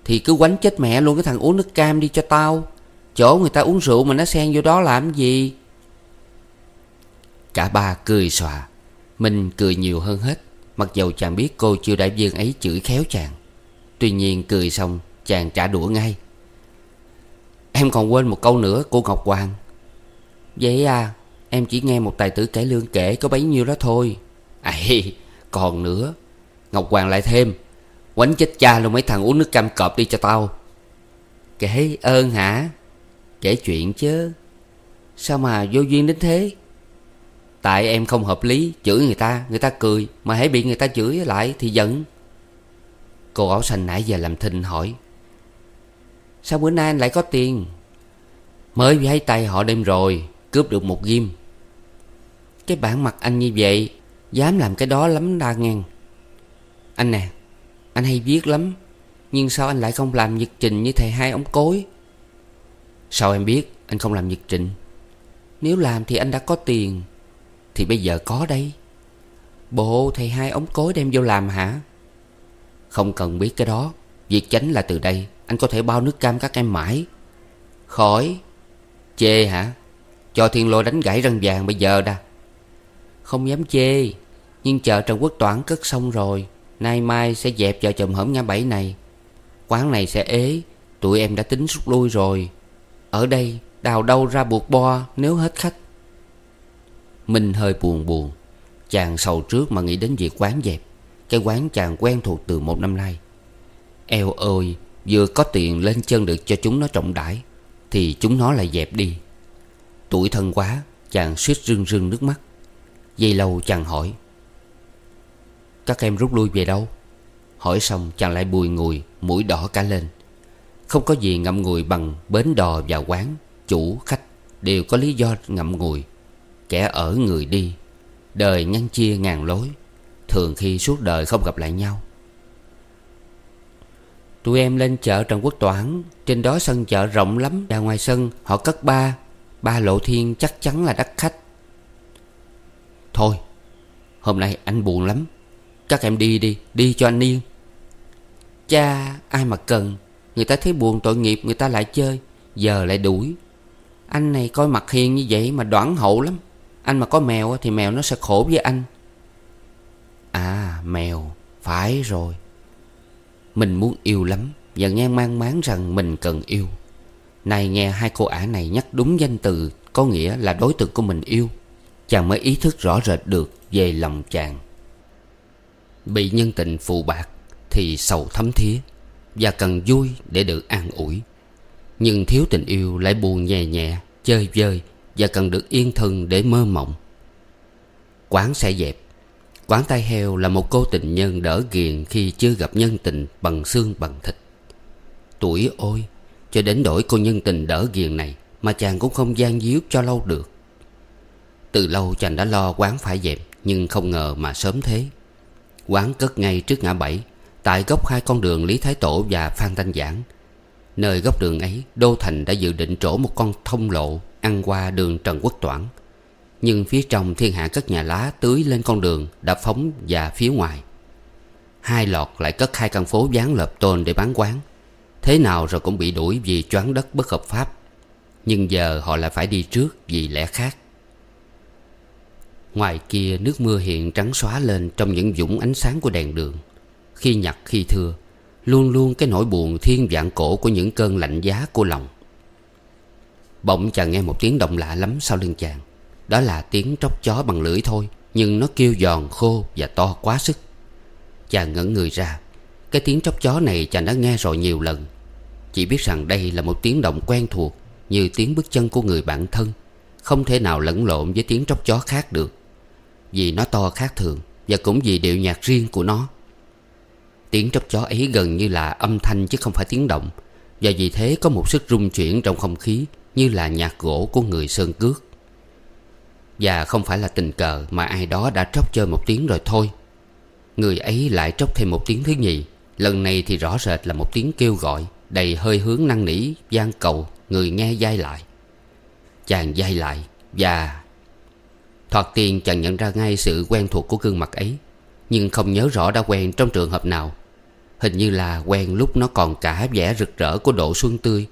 Thì cứ quánh chết mẹ luôn, cái thằng uống nước cam đi cho tao. Chỗ người ta uống rượu mà nó xen vô đó làm gì? Cả ba cười xòa Minh cười nhiều hơn hết, Mặc dầu chàng biết cô chưa đại viên ấy chửi khéo chàng. Tuy nhiên cười xong, Chàng trả đũa ngay. Em còn quên một câu nữa cô Ngọc Hoàng. Vậy à Em chỉ nghe một tài tử cải lương kể có bấy nhiêu đó thôi. À, Ây còn nữa, Ngọc Hoàng lại thêm. Quánh chết cha luôn mấy thằng uống nước cam cọp đi cho tao. Kể ơn hả? Kể chuyện chứ. Sao mà vô duyên đến thế? Tại em không hợp lý, Chửi người ta Người ta cười, Mà hãy bị người ta chửi lại thì giận. Cô áo xanh nãy giờ làm thinh hỏi. Sao bữa nay anh lại có tiền? Mới với tay họ đêm rồi. Cướp được một ghim. Cái bản mặt anh như vậy, Dám làm cái đó lắm đa ngang. Anh nè, Anh hay viết lắm, Nhưng sao anh lại không làm nhật trình như thầy hai ông cối? Sao em biết Anh không làm nhật trình? Nếu làm thì anh đã có tiền, Thì bây giờ có đây. Bộ thầy hai ống cối đem vô làm hả? Không cần biết cái đó, Việc chánh là từ đây, Anh có thể bao nước cam các em mãi. Khỏi, Chê hả? Cho thiên lôi đánh gãy răng vàng bây giờ đã. Không dám chê, Nhưng chợ Trần Quốc Toản cất xong rồi, Nay mai sẽ dẹp chợ chùm hổm ngã bảy này. Quán này sẽ ế, Tụi em đã tính rút lui rồi. Ở đây, đào đâu ra buộc bo Nếu hết khách. Minh hơi buồn buồn, Chàng sầu trước mà nghĩ đến việc quán dẹp. Cái quán chàng quen thuộc từ một năm nay. Eo ơi, Vừa có tiền lên chân được cho chúng nó trọng đãi, Thì chúng nó lại dẹp đi. Tuổi thân quá, Chàng suýt rưng rưng nước mắt. Dây lâu chàng hỏi, Các em rút lui về đâu? Hỏi xong, chàng lại bùi ngùi, Mũi đỏ cả lên. Không có gì ngậm ngùi bằng bến đò và quán, Chủ, khách, đều có lý do ngậm ngùi. Kẻ ở người đi, Đời ngăn chia ngàn lối, Thường khi suốt đời không gặp lại nhau. Tụi em lên chợ Trần Quốc Toản, Trên đó sân chợ rộng lắm. Và ngoài sân, họ cất ba Ba lộ thiên chắc chắn là đắt khách. Thôi, Hôm nay anh buồn lắm. Các em đi đi Đi cho anh yên. Cha, ai mà cần? Người ta thấy buồn tội nghiệp, người ta lại chơi. Giờ lại đuổi. Anh này coi mặt hiền như vậy mà đoản hậu lắm. Anh mà có mèo thì mèo nó sẽ khổ với anh. À mèo, Phải rồi. Mình muốn yêu lắm. Và nghe mang máng rằng mình cần yêu. Này nghe hai cô ả này nhắc đúng danh từ, Có nghĩa là đối tượng của mình yêu. Chàng mới ý thức rõ rệt được Về lòng chàng. Bị nhân tình phụ bạc Thì sầu thấm thía Và cần vui để được an ủi. Nhưng thiếu tình yêu lại buồn nhẹ nhẹ, Chơi vơi Và cần được yên thân để mơ mộng. Quán sẽ dẹp, Quán tay heo là một cô tình nhân đỡ ghiền Khi chưa gặp nhân tình bằng xương bằng thịt. Tuổi ôi cho đến đổi cô nhân tình đỡ ghiền này Mà chàng cũng không gian díu cho lâu được. Từ lâu chàng đã lo quán phải dẹp, Nhưng không ngờ mà sớm thế. Quán cất ngay trước ngã bảy, Tại góc hai con đường Lý Thái Tổ và Phan Thanh Giảng. Nơi góc đường ấy, Đô Thành đã dự định trổ một con thông lộ Ăn qua đường Trần Quốc Toản. Nhưng phía trong thiên hạ các nhà lá Tưới lên con đường đã phóng và phía ngoài. Hai lọt lại cất hai căn phố dán lợp tôn để bán quán. Thế nào rồi cũng bị đuổi vì choán đất bất hợp pháp. Nhưng giờ họ lại phải đi trước vì lẽ khác. Ngoài kia, nước mưa hiện trắng xóa lên Trong những dũng ánh sáng của đèn đường. Khi nhặt, khi thưa, Luôn luôn cái nỗi buồn thiên vạn cổ Của những cơn lạnh giá của lòng. Bỗng chàng nghe một tiếng động lạ lắm sau lưng chàng. Đó là tiếng tróc chó bằng lưỡi thôi, Nhưng nó kêu giòn, khô và to quá sức. Chàng ngẩn người ra. Cái tiếng tróc chó này chàng đã nghe rồi nhiều lần. Chỉ biết rằng đây là một tiếng động quen thuộc, Như tiếng bước chân của người bạn thân, Không thể nào lẫn lộn với tiếng tróc chó khác được. Vì nó to khác thường, Và cũng vì điệu nhạc riêng của nó. Tiếng tróc chó ấy gần như là âm thanh chứ không phải tiếng động, Và vì thế có một sức rung chuyển trong không khí, Như là nhạc gỗ của người sơn cước. Và không phải là tình cờ mà ai đó đã tróc chơi một tiếng rồi thôi. Người ấy lại tróc thêm một tiếng thứ nhì, Lần này thì rõ rệt là một tiếng kêu gọi. Đầy hơi hướng năn nỉ, gian cầu Người nghe dai lại. Chàng dai lại Và Thoạt tiên chàng nhận ra ngay sự quen thuộc của gương mặt ấy Nhưng không nhớ rõ đã quen trong trường hợp nào. Hình như là quen lúc nó còn cả vẻ rực rỡ của độ xuân tươi.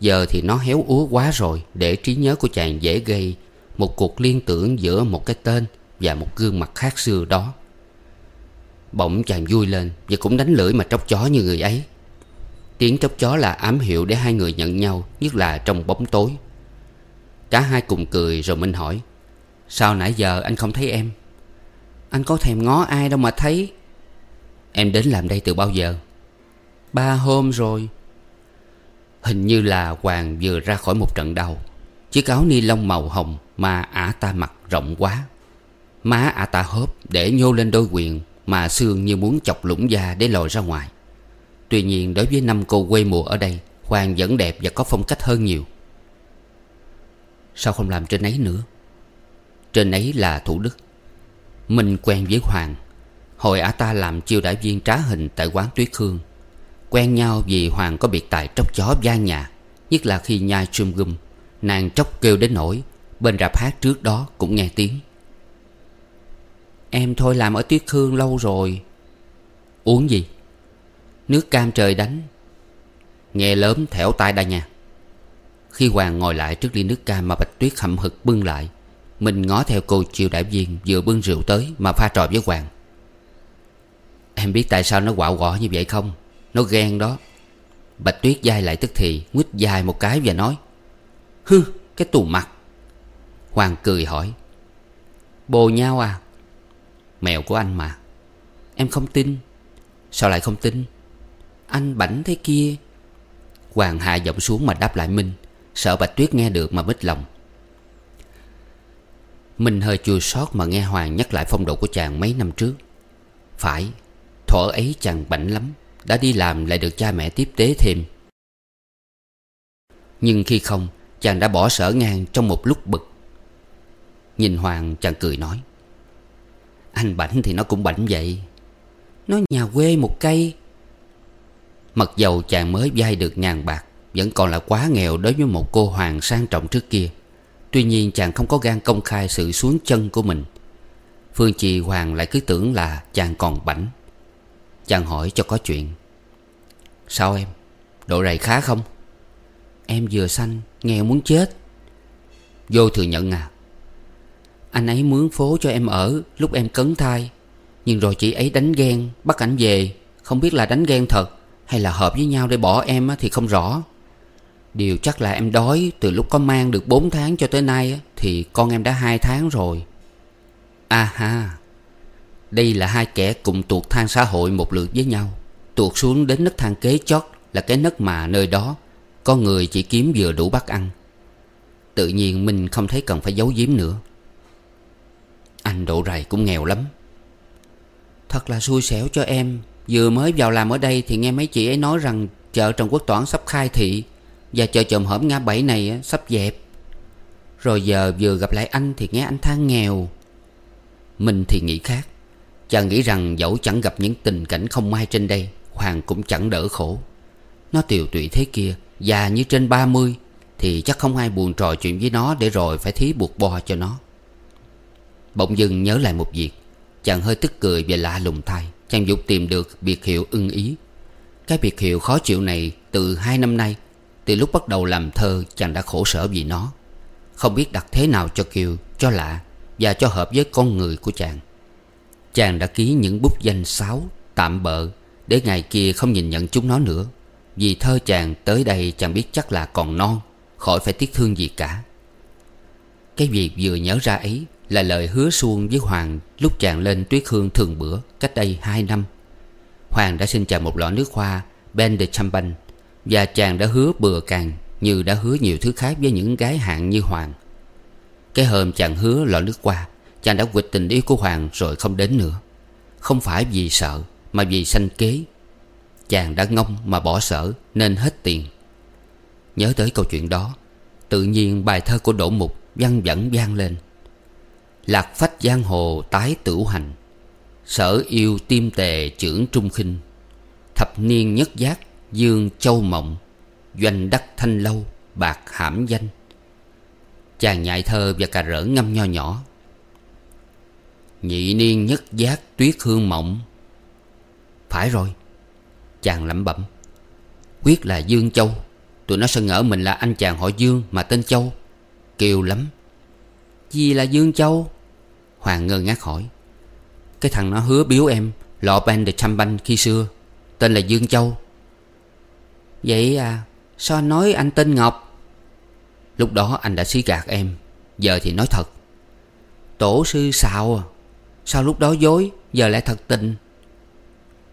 Giờ thì nó héo úa quá rồi Để trí nhớ của chàng dễ gây Một cuộc liên tưởng giữa một cái tên Và một gương mặt khác xưa đó. Bỗng chàng vui lên Và cũng đánh lưỡi mà tróc chó như người ấy. Tiếng chóc chó là ám hiệu để hai người nhận nhau, Nhất là trong bóng tối. Cả hai cùng cười rồi Minh hỏi, Sao nãy giờ anh không thấy em? Anh có thèm ngó ai đâu mà thấy. Em đến làm đây từ bao giờ? Ba hôm rồi. Hình như là Hoàng vừa ra khỏi một trận đau Chiếc áo ni lông màu hồng Mà ả ta mặc rộng quá. Má ả ta hớp để nhô lên đôi quyền Mà xương như muốn chọc lũng da để lòi ra ngoài. Tuy nhiên, đối với năm cô quê mùa ở đây, Hoàng vẫn đẹp và có phong cách hơn nhiều. Sao không làm trên ấy nữa? Trên ấy là Thủ Đức. Minh quen với Hoàng. Hồi ả ta làm chiêu đại viên trá hình tại quán Tuyết Hương Quen nhau vì Hoàng có biệt tài tróc chó gian nhà, Nhất là khi nhai chum gum. Nàng tróc kêu đến nỗi, Bên rạp hát trước đó cũng nghe tiếng. Em thôi làm ở Tuyết Hương lâu rồi. Uống gì? Nước cam trời đánh. Nghe lớn thẻo tai đa nha Khi Hoàng ngồi lại trước ly nước cam Mà Bạch Tuyết hậm hực bưng lại, Mình ngó theo cô chiều đại viên Vừa bưng rượu tới mà pha trò với Hoàng. Em biết tại sao nó quạo quọ như vậy không? Nó ghen đó. Bạch Tuyết dai lại tức thì, Nguyết dài một cái và nói Hư cái tù mặt. Hoàng cười hỏi, Bồ nhau à Mèo của anh mà. Em không tin. Sao lại không tin? Anh bảnh thế kia. Hoàng hạ giọng xuống mà đáp lại Minh. Sợ Bạch Tuyết nghe được mà mít lòng. Minh hơi chua xót mà nghe Hoàng nhắc lại phong độ của chàng mấy năm trước. Phải, Thuở ấy chàng bảnh lắm. Đã đi làm lại được cha mẹ tiếp tế thêm. Nhưng khi không, Chàng đã bỏ sở ngang trong một lúc bực. Nhìn Hoàng, chàng cười nói, Anh bảnh thì nó cũng bảnh vậy. Nó nhà quê một cây Mặc dầu chàng mới vay được ngàn bạc, Vẫn còn là quá nghèo đối với một cô hoàng sang trọng trước kia. Tuy nhiên chàng không có gan công khai sự xuống chân của mình. Phương Trì Hoàng lại cứ tưởng là chàng còn bảnh. Chàng hỏi cho có chuyện. Sao em? Độ rầy khá không? Em vừa sanh, Nghèo muốn chết. Vô thừa nhận à. Anh ấy mướn phố cho em ở, Lúc em cấn thai. Nhưng rồi chị ấy đánh ghen, Bắt ảnh về. Không biết là đánh ghen thật. Hay là hợp với nhau để bỏ em thì không rõ. Điều chắc là em đói Từ lúc có mang được 4 tháng cho tới nay Thì con em đã hai tháng rồi. À ha, Đây là hai kẻ cùng tuột thang xã hội một lượt với nhau. Tuột xuống đến nấc thang kế chót Là cái nấc mà nơi đó Con người chỉ kiếm vừa đủ bắt ăn. Tự nhiên mình không thấy cần phải giấu giếm nữa. Anh độ rày cũng nghèo lắm. Thật là xui xẻo cho em. Vừa mới vào làm ở đây Thì nghe mấy chị ấy nói rằng Chợ Trần Quốc Toản sắp khai thị Và chợ chồm hổm ngã bảy này sắp dẹp. Rồi giờ vừa gặp lại anh Thì nghe anh than nghèo. Mình thì nghĩ khác. Chàng nghĩ rằng dẫu chẳng gặp những tình cảnh không may trên đây, Hoàng cũng chẳng đỡ khổ. Nó tiều tụy thế kia, Già như trên 30 Thì chắc không ai buồn trò chuyện với nó Để rồi phải thí buộc bo cho nó. Bỗng dưng nhớ lại một việc, Chàng hơi tức cười và lạ lùng thay. Chàng dục tìm được biệt hiệu ưng ý. Cái biệt hiệu khó chịu này Từ hai năm nay, Từ lúc bắt đầu làm thơ Chàng đã khổ sở vì nó. Không biết đặt thế nào cho kiều, Cho lạ Và cho hợp với con người của chàng. Chàng đã ký những bút danh sáo, Tạm bợ Để ngày kia không nhìn nhận chúng nó nữa. Vì thơ chàng tới đây chàng biết chắc là còn non, Khỏi phải tiếc thương gì cả. Cái việc vừa nhớ ra ấy là lời hứa suông với Hoàng Lúc chàng lên tuyết hương thường bữa Cách đây hai năm. Hoàng đã xin chàng một lọ nước hoa, Ben de Champagne, Và chàng đã hứa bừa càng Như đã hứa nhiều thứ khác với những gái hạng như Hoàng. Cái hôm chàng hứa lọ nước hoa, Chàng đã quịch tình yêu của Hoàng rồi không đến nữa. Không phải vì sợ, Mà vì sanh kế. Chàng đã ngông mà bỏ sở, Nên hết tiền. Nhớ tới câu chuyện đó, Tự nhiên bài thơ của Đỗ Mục Văn vẳng vang lên. Lạc phách giang hồ tái tử hành. Sở yêu tim tề trưởng trung khinh. Thập niên nhất giác, dương châu mộng. Doanh đắc thanh lâu, bạc hãm danh. Chàng nhại thơ và cà rỡ ngâm nho nhỏ. Nhị niên nhất giác tuyết hương mộng. Phải rồi, Chàng lẩm bẩm. Quyết là Dương Châu. Tụi nó sẽ ngỡ mình là anh chàng họ Dương Mà tên Châu. Kiều lắm. Gì là Dương Châu? Hoàng ngơ ngác hỏi. Cái thằng nó hứa biếu em Lọ ban de champagne khi xưa, Tên là Dương Châu. Vậy à Sao anh nói anh tên Ngọc? Lúc đó anh đã xí gạt em, Giờ thì nói thật. Tổ sư xạo à Sao lúc đó dối, Giờ lại thật tình?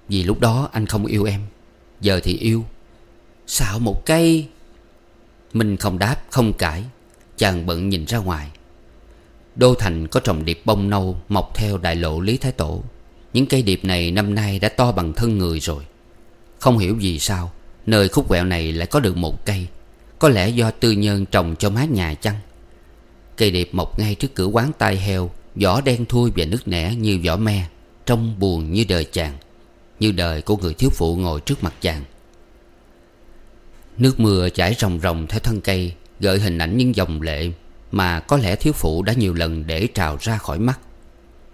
Vì lúc đó anh không yêu em, Giờ thì yêu. Xạo một cây. Minh không đáp, không cãi, Chàng bận nhìn ra ngoài. Đô thành có trồng điệp bông nâu Mọc theo đại lộ Lý Thái Tổ. Những cây điệp này năm nay đã to bằng thân người rồi. Không hiểu vì sao, Nơi khúc quẹo này lại có được một cây. Có lẽ do tư nhân trồng cho mát nhà chăng? Cây điệp mọc ngay trước cửa quán tai heo, Vỏ đen thui và nước nẻ như vỏ me, Trông buồn như đời chàng, Như đời của người thiếu phụ ngồi trước mặt chàng. Nước mưa chảy ròng ròng theo thân cây, Gợi hình ảnh những dòng lệ. Mà có lẽ thiếu phụ đã nhiều lần để trào ra khỏi mắt.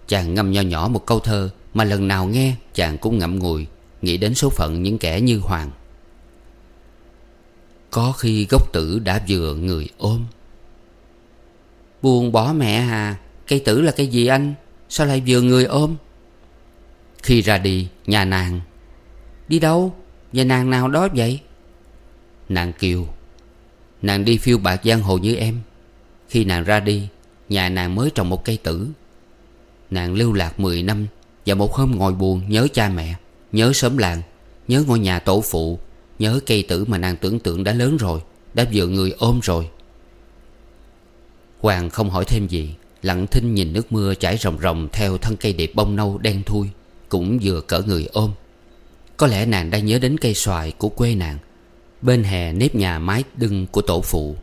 Chàng ngâm nho nhỏ một câu thơ Mà lần nào nghe, chàng cũng ngậm ngùi, Nghĩ đến số phận những kẻ như Hoàng. Có khi gốc tử đã vừa người ôm. Buồn bỏ mẹ hà Cây tử là cây gì anh? Sao lại vừa người ôm? Khi ra đi, nhà nàng. Đi đâu? Nhà nàng nào đó vậy? Nàng kiều Nàng đi phiêu bạc giang hồ như em. Khi nàng ra đi, Nhà nàng mới trồng một cây tử. Nàng lưu lạc 10 năm Và một hôm ngồi buồn nhớ cha mẹ, Nhớ sớm làng, Nhớ ngôi nhà tổ phụ, Nhớ cây tử mà nàng tưởng tượng đã lớn rồi, Đã vừa người ôm rồi. Hoàng không hỏi thêm gì, Lặng thinh nhìn nước mưa chảy ròng ròng Theo thân cây điệp bông nâu đen thui, Cũng vừa cỡ người ôm. Có lẽ nàng đang nhớ đến cây xoài của quê nàng, Bên hè nếp nhà mái đưng của tổ phụ.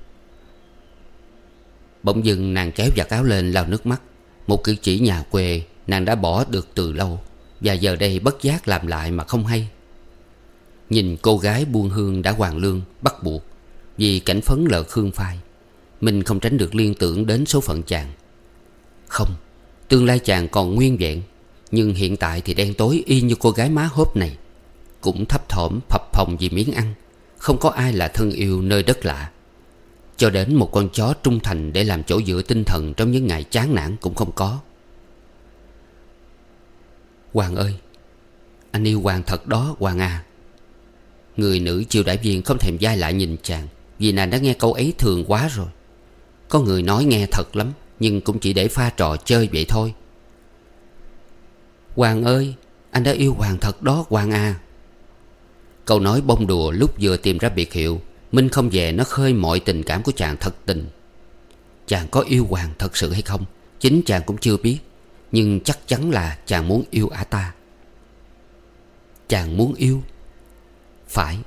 Bỗng dưng nàng kéo giặt áo lên lau nước mắt. Một cử chỉ nhà quê, nàng đã bỏ được từ lâu. Và giờ đây bất giác làm lại mà không hay. Nhìn cô gái buôn hương đã hoàng lương, Bắt buộc. Vì cảnh phấn lợ hương phai, Mình không tránh được liên tưởng đến số phận chàng. Không, Tương lai chàng còn nguyên vẹn, Nhưng hiện tại thì đen tối y như cô gái má hốp này. Cũng thấp thỏm, phập phồng vì miếng ăn, không có ai là thân yêu nơi đất lạ. Cho đến một con chó trung thành Để làm chỗ dựa tinh thần Trong những ngày chán nản cũng không có. Hoàng ơi, Anh yêu Hoàng thật đó, Hoàng à. Người nữ chiêu đại viên không thèm dai lại nhìn chàng, Vì nàng đã nghe câu ấy thường quá rồi. Có người nói nghe thật lắm, Nhưng cũng chỉ để pha trò chơi vậy thôi. Hoàng ơi, Anh đã yêu Hoàng thật đó, Hoàng à. Câu nói bông đùa lúc vừa tìm ra biệt hiệu Minh không về, nó khơi mọi tình cảm của chàng thật tình. Chàng có yêu Hoàng thật sự hay không, Chính chàng cũng chưa biết. Nhưng chắc chắn là chàng muốn yêu ả ta. Chàng muốn yêu? Phải.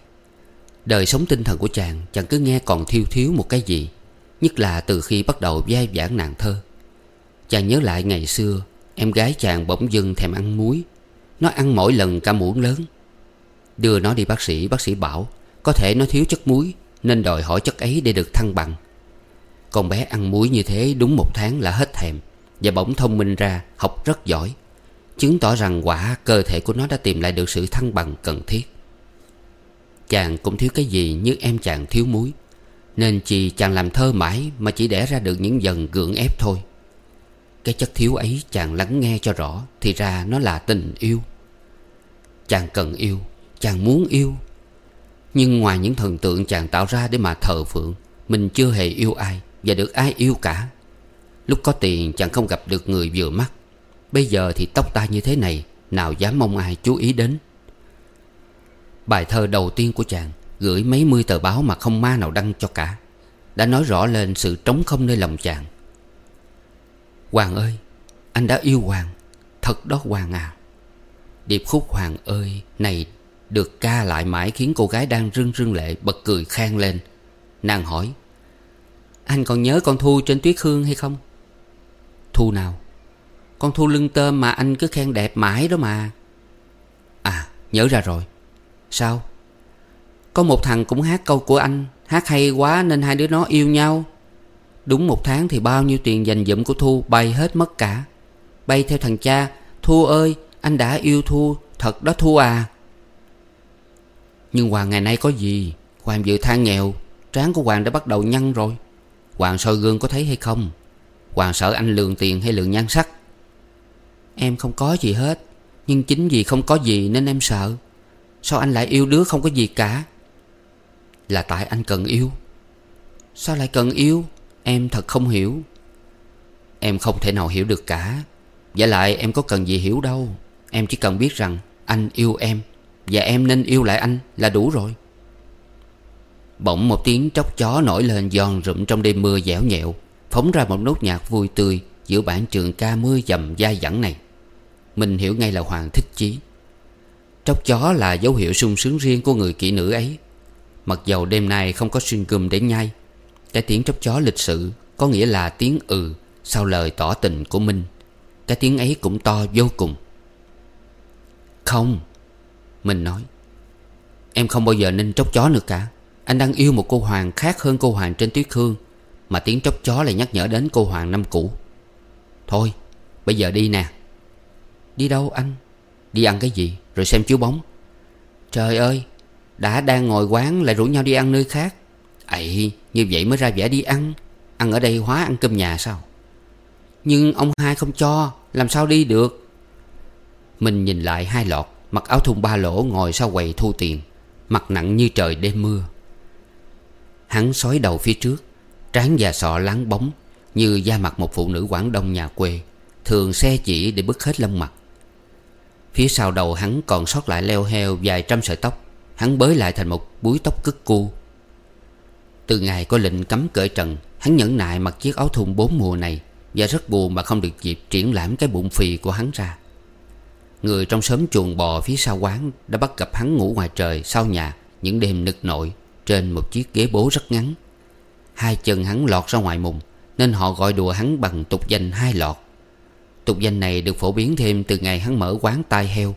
Đời sống tinh thần của chàng Chàng cứ nghe còn thiếu thiếu một cái gì, Nhất là từ khi bắt đầu vai giảng nàng thơ. Chàng nhớ lại ngày xưa, Em gái chàng bỗng dưng thèm ăn muối. Nó ăn mỗi lần cả muỗng lớn. Đưa nó đi bác sĩ Bác sĩ bảo có thể nó thiếu chất muối, Nên đòi hỏi chất ấy để được thăng bằng. Con bé ăn muối như thế đúng một tháng là hết thèm, Và bỗng thông minh ra, Học rất giỏi. Chứng tỏ rằng quả cơ thể của nó đã tìm lại được sự thăng bằng cần thiết. Chàng cũng thiếu cái gì như em chàng thiếu muối, Nên chỉ chàng làm thơ mãi Mà chỉ đẻ ra được những dần gượng ép thôi. Cái chất thiếu ấy chàng lắng nghe cho rõ, Thì ra nó là tình yêu. Chàng cần yêu, Chàng muốn yêu nhưng ngoài những thần tượng chàng tạo ra để mà thờ phượng, Mình chưa hề yêu ai Và được ai yêu cả. Lúc có tiền, chàng không gặp được người vừa mắt. Bây giờ thì tóc tai như thế này, Nào dám mong ai chú ý đến. Bài thơ đầu tiên của chàng Gửi mấy mươi tờ báo mà không ma nào đăng cho cả, Đã nói rõ lên sự trống không nơi lòng chàng. Hoàng ơi, Anh đã yêu Hoàng, Thật đó Hoàng à. Điệp khúc Hoàng ơi, Này được ca lại mãi khiến cô gái đang rưng rưng lệ, bật cười khang lên Nàng hỏi, Anh còn nhớ con Thu trên tuyết hương hay không? Thu nào? Con Thu lưng tôm mà anh cứ khen đẹp mãi đó mà À nhớ ra rồi Sao? Có một thằng cũng hát câu của anh, Hát hay quá nên hai đứa nó yêu nhau Đúng một tháng thì bao nhiêu tiền dành dụm của Thu bay hết mất cả Bay theo thằng cha, Thu ơi, anh đã yêu Thu, Thật đó Thu à nhưng Hoàng ngày nay có gì? Hoàng vừa than nghèo Trán của Hoàng đã bắt đầu nhăn rồi. Hoàng soi gương có thấy hay không? Hoàng sợ anh lường tiền hay lường nhan sắc? Em không có gì hết, Nhưng chính vì không có gì nên em sợ. Sao anh lại yêu đứa không có gì cả? Là tại anh cần yêu. Sao lại cần yêu? Em thật không hiểu. Em không thể nào hiểu được cả. Và lại em có cần gì hiểu đâu. Em chỉ cần biết rằng Anh yêu em và em nên yêu lại anh là đủ rồi. Bỗng một tiếng tróc chó nổi lên giòn rụm trong đêm mưa dẻo nhẹo, Phóng ra một nốt nhạc vui tươi Giữa bản trường ca mưa dầm dai dẳng này. Mình hiểu ngay là Hoàng thích chí. Tróc chó là dấu hiệu sung sướng riêng của người kỹ nữ ấy. Mặc dầu đêm nay không có xuyên gum để nhai, Cái tiếng tróc chó lịch sự Có nghĩa là tiếng ừ Sau lời tỏ tình của Minh Cái tiếng ấy cũng to vô cùng. Không mình nói, Em không bao giờ nên tróc chó nữa cả. Anh đang yêu một cô Hoàng khác hơn cô Hoàng trên tuyết hương, Mà tiếng tróc chó lại nhắc nhở đến cô Hoàng năm cũ. Thôi, bây giờ đi nè. Đi đâu anh? Đi ăn cái gì, rồi xem chiếu bóng. Trời ơi, Đã đang ngồi quán lại rủ nhau đi ăn nơi khác. Ấy như vậy mới ra vẻ đi ăn. Ăn ở đây hóa ăn cơm nhà sao? Nhưng ông hai không cho, Làm sao đi được? Mình nhìn lại hai lọt Mặc áo thun ba lỗ ngồi sau quầy thu tiền, Mặt nặng như trời đêm mưa. Hắn sói đầu phía trước, Trán và sọ láng bóng Như da mặt một phụ nữ Quảng Đông nhà quê, Thường xe chỉ để bứt hết lông mặt. Phía sau đầu hắn còn sót lại leo heo vài trăm sợi tóc, Hắn bới lại thành một búi tóc cức cu Từ ngày có lệnh cấm cởi trần, Hắn nhẫn nại mặc chiếc áo thun bốn mùa này Và rất buồn mà không được dịp triển lãm cái bụng phì của hắn ra. Người trong xóm chuồng bò phía sau quán Đã bắt gặp hắn ngủ ngoài trời sau nhà Những đêm nực nội Trên một chiếc ghế bố rất ngắn. Hai chân hắn lọt ra ngoài mùng, Nên họ gọi đùa hắn bằng tục danh hai lọt. Tục danh này được phổ biến thêm từ ngày hắn mở quán tai heo.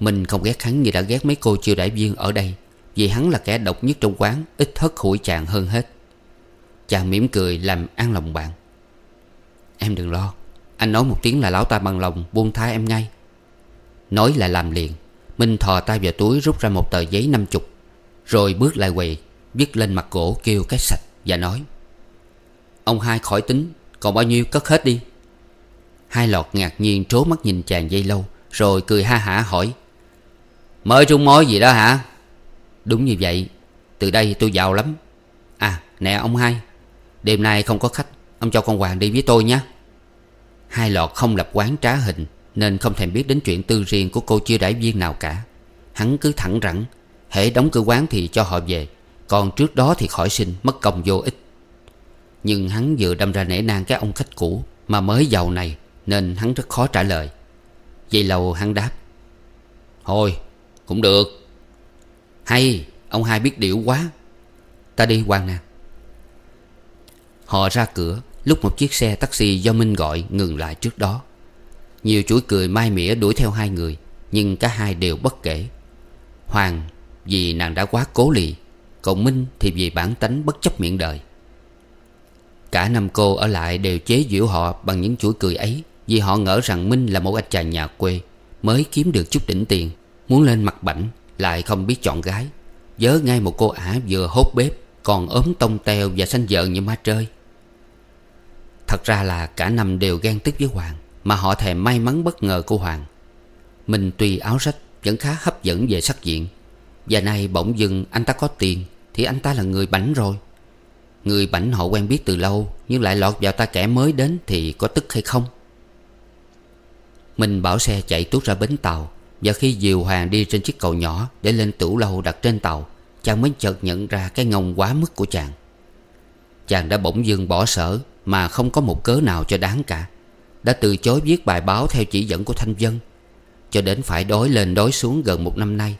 Mình không ghét hắn như đã ghét mấy cô chiêu đại viên ở đây, Vì hắn là kẻ độc nhất trong quán, Ít hất hủi chàng hơn hết. Chàng mỉm cười làm an lòng bạn. Em đừng lo, Anh nói một tiếng là lão ta bằng lòng buông tha em ngay. Nói là làm liền. Minh thò tay vào túi rút ra một tờ giấy năm chục, Rồi bước lại quầy, Viết lên mặt gỗ kêu cái sạch Và nói, Ông hai khỏi tính, Còn bao nhiêu cất hết đi. Hai lọt ngạc nhiên trố mắt nhìn chàng dây lâu, Rồi cười ha hả hỏi Mới trung mối gì đó hả? Đúng như vậy, Từ đây tôi giàu lắm. À nè ông hai, Đêm nay không có khách, Ông cho con Hoàng đi với tôi nhé. Hai lọt không lập quán trá hình nên không thèm biết đến chuyện tư riêng Của cô chưa đãi viên nào cả. Hắn cứ thẳng rẳng Hễ đóng cửa quán thì cho họ về, Còn trước đó thì khỏi sinh mất công vô ích. Nhưng hắn vừa đâm ra nể nang cái ông khách cũ Mà mới giàu này, nên hắn rất khó trả lời. Vậy lâu hắn đáp, Thôi, cũng được. Hay, ông hai biết điệu quá. Ta đi, Hoàng nè. Họ ra cửa, Lúc một chiếc xe taxi do Minh gọi ngừng lại trước đó. Nhiều chuỗi cười mai mỉa đuổi theo hai người, Nhưng cả hai đều bất kể. Hoàng, vì nàng đã quá cố lì, Còn Minh thì vì bản tánh bất chấp miệng đời. Cả năm cô ở lại đều chế giễu họ bằng những chuỗi cười ấy, vì họ ngỡ rằng Minh là một anh chàng nhà quê, Mới kiếm được chút đỉnh tiền, Muốn lên mặt bảnh, Lại không biết chọn gái. Nhớ ngay một cô ả vừa hốt bếp, Còn ốm tông teo và xanh vợ như ma trơi. Thật ra là cả năm đều ghen tức với Hoàng. Mà họ thèm may mắn bất ngờ của Hoàng. Mình tuy áo rách, Vẫn khá hấp dẫn về sắc diện. Và nay bỗng dưng anh ta có tiền, Thì anh ta là người bảnh rồi. Người bảnh họ quen biết từ lâu, Nhưng lại lọt vào ta kẻ mới đến Thì có tức hay không? Mình bảo xe chạy tuốt ra bến tàu, Và khi Diều Hoàng đi trên chiếc cầu nhỏ Để lên tủ lâu đặt trên tàu, Chàng mới chợt nhận ra cái ngông quá mức của chàng. Chàng đã bỗng dưng bỏ sở Mà không có một cớ nào cho đáng cả. Đã từ chối viết bài báo theo chỉ dẫn của Thanh Vân Cho đến phải đói lên đói xuống gần một năm nay.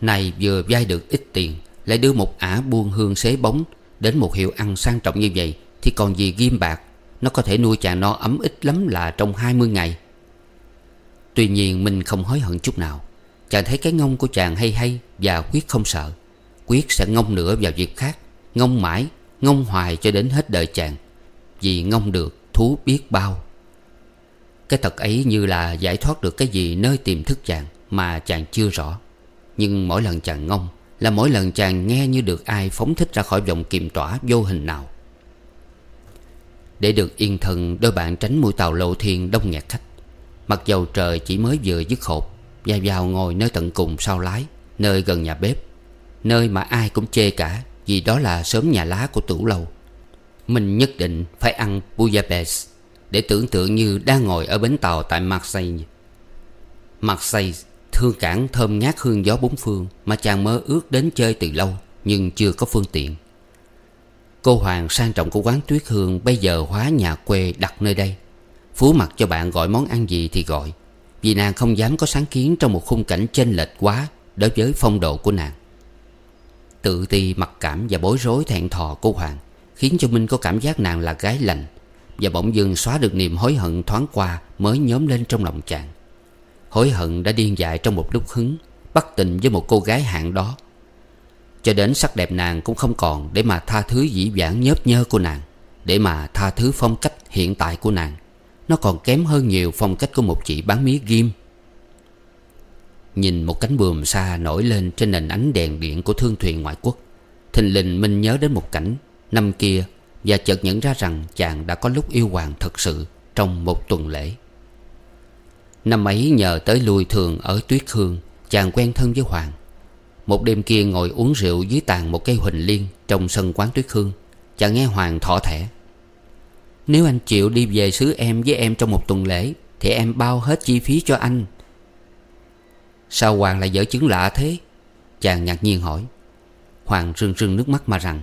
Này vừa vay được ít tiền Lại đưa một ả buôn hương xế bóng Đến một hiệu ăn sang trọng như vậy Thì còn gì ghim bạc Nó có thể nuôi chàng no ấm ít lắm là trong 20 ngày. Tuy nhiên Minh không hối hận chút nào Chàng thấy cái ngông của chàng hay hay Và quyết không sợ. Quyết sẽ ngông nữa vào việc khác Ngông mãi, ngông hoài cho đến hết đời chàng. Vì ngông được thú biết bao. Cái thật ấy như là giải thoát được cái gì nơi tiềm thức chàng Mà chàng chưa rõ. Nhưng mỗi lần chàng ngông Là mỗi lần chàng nghe như được ai phóng thích ra khỏi vòng kiềm tỏa vô hình nào. Để được yên thần Đôi bạn tránh mũi tàu lộ thiên đông nghẹt khách. Mặc dầu trời chỉ mới vừa dứt hộp gia vào ngồi nơi tận cùng sau lái, Nơi gần nhà bếp, Nơi mà ai cũng chê cả, Vì đó là sớm nhà lá của tủ lâu Mình nhất định phải ăn bouillabaisse để tưởng tượng như đang ngồi ở bến tàu tại Marseille. Marseille thương cảng thơm ngát hương gió bốn phương Mà chàng mơ ước đến chơi từ lâu Nhưng chưa có phương tiện. Cô Hoàng sang trọng của quán Tuyết Hương Bây giờ hóa nhà quê đặt nơi đây. Phú mặt cho bạn gọi món ăn gì thì gọi, Vì nàng không dám có sáng kiến Trong một khung cảnh chênh lệch quá Đối với phong độ của nàng. Tự ti mặc cảm và bối rối thẹn thò cô Hoàng Khiến cho Minh có cảm giác nàng là gái lành và bỗng dưng xóa được niềm hối hận thoáng qua Mới nhóm lên trong lòng chàng. Hối hận đã điên dại trong một lúc hứng Bắt tình với một cô gái hạng đó. Cho đến sắc đẹp nàng cũng không còn Để mà tha thứ dĩ vãng nhớp nhơ của nàng, Để mà tha thứ phong cách hiện tại của nàng. Nó còn kém hơn nhiều phong cách của một chị bán mía ghim. Nhìn một cánh buồm xa nổi lên trên nền ánh đèn điện của thương thuyền ngoại quốc, Thình lình Minh nhớ đến một cảnh Năm kia và chợt nhận ra rằng chàng đã có lúc yêu hoàng thật sự Trong một tuần lễ. Năm ấy nhờ tới lui thường ở Tuyết Hương, Chàng quen thân với Hoàng. Một đêm kia ngồi uống rượu dưới tàn một cây huỳnh liên Trong sân quán Tuyết Hương, Chàng nghe Hoàng thỏ thẻ. Nếu anh chịu đi về xứ em với em trong một tuần lễ, Thì em bao hết chi phí cho anh. Sao Hoàng lại dở chứng lạ thế? Chàng ngạc nhiên hỏi. Hoàng rưng rưng nước mắt mà rằng